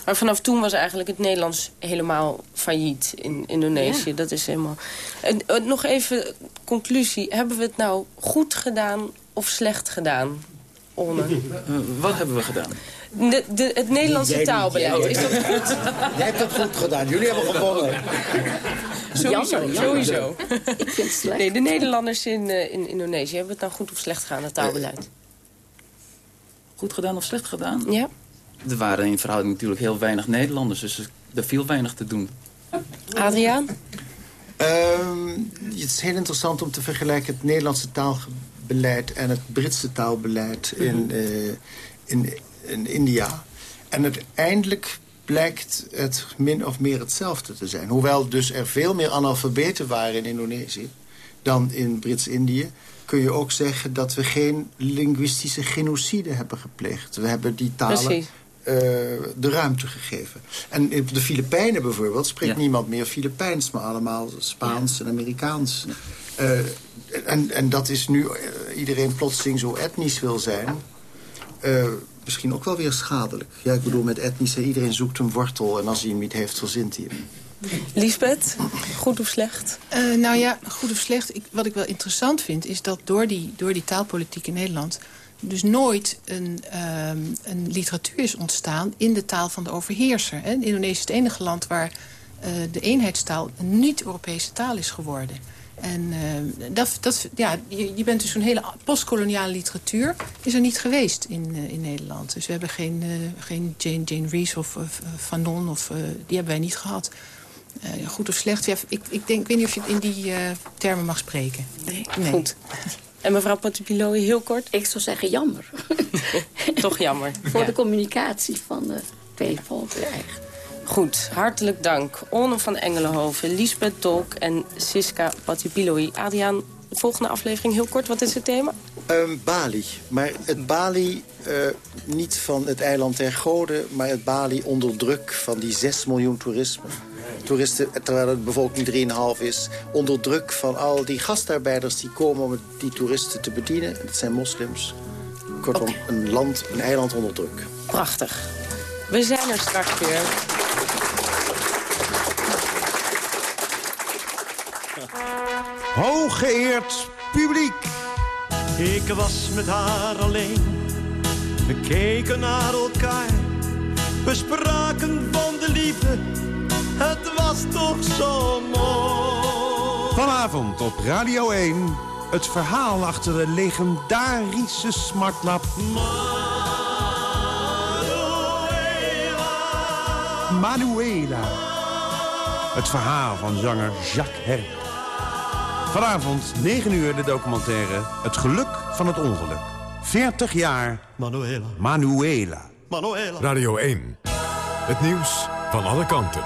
E: Maar vanaf toen was eigenlijk het Nederlands helemaal failliet in Indonesië. Dat is helemaal... En, uh, nog even conclusie. Hebben we het nou goed gedaan of slecht gedaan, Onne? Uh,
M: wat hebben we gedaan?
E: De, de, het Nederlandse taalbeleid, is dat goed?
F: Jij hebt het goed gedaan. Jullie hebben gewonnen.
E: Sowieso, sowieso. Ik vind het slecht. Nee, de Nederlanders in, uh, in Indonesië, hebben het nou goed of slecht gedaan, het taalbeleid?
M: Goed gedaan of slecht gedaan?
E: Ja
M: er waren in verhouding natuurlijk heel weinig Nederlanders. Dus er viel weinig te doen.
E: Adriaan?
F: Ehm, het is heel interessant om te vergelijken het Nederlandse taalbeleid... en het Britse taalbeleid in, mhm. eh, in, in India. En uiteindelijk blijkt het min of meer hetzelfde te zijn. Hoewel dus er veel meer analfabeten waren in Indonesië dan in Brits-Indië kun je ook zeggen dat we geen linguïstische genocide hebben gepleegd. We hebben die talen uh, de ruimte gegeven. En op de Filipijnen bijvoorbeeld spreekt niemand meer Filipijns... maar allemaal Spaans en Amerikaans. Uh, en, en dat is nu uh, iedereen plotseling zo etnisch wil zijn... misschien ook wel weer schadelijk. Ja, ik bedoel, met etnisch, iedereen zoekt een wortel... en als hij hem niet heeft, verzint hij hem.
E: Lisbeth, goed of slecht?
L: nou ja, goed of slecht. Ik, wat ik wel interessant vind, is dat door die, door die taalpolitiek in Nederland dus nooit een, um, een literatuur is ontstaan in de taal van de overheerser. Hè. Indonesië is het enige land waar uh, de eenheidstaal een niet-Europese taal is geworden. En uh, dat, dat, ja, je, je bent dus zo'n hele postkoloniale literatuur is er niet geweest in, uh, in Nederland. Dus we hebben geen, geen Jane, Jane Rees of Fanon, of, die hebben wij niet gehad. goed of slecht, ja, ik, ik, denk, ik weet niet of je het in die termen mag spreken.
E: Nee, nee. goed. En mevrouw Potipiloi, heel kort?
N: Ik zou zeggen jammer.
E: Toch jammer.
N: Voor de communicatie van de twee volken eigenlijk.
E: Goed, hartelijk dank. Onne van Engelenhoven, Lisbeth Tolk en Siska Patipiloi. Adriaan, de volgende aflevering heel kort. Wat is het thema?
F: Um, Bali. Maar het Bali, uh, niet van het eiland der goden... maar het Bali onder druk van die 6 miljoen toerisme. Toeristen... terwijl de bevolking 3,5 is. Onder druk van al die gastarbeiders die komen om die toeristen te bedienen. Dat zijn moslims. Kortom, okay. een land, een eiland onder druk.
E: Prachtig. We zijn er straks weer.
P: Hooggeëerd publiek.
I: Ik was met haar alleen. We keken naar elkaar. We spraken van de liefde. Het was toch zo mooi.
P: Vanavond op Radio 1. Het verhaal achter de legendarische smartlap. Manuela. Manuela. Het verhaal van zanger Jacques Herp. Vanavond, 9 uur, de documentaire Het geluk van het ongeluk. 40 jaar
I: Manuela.
P: Manuela.
I: Manuela.
D: Radio 1. Het nieuws van alle kanten.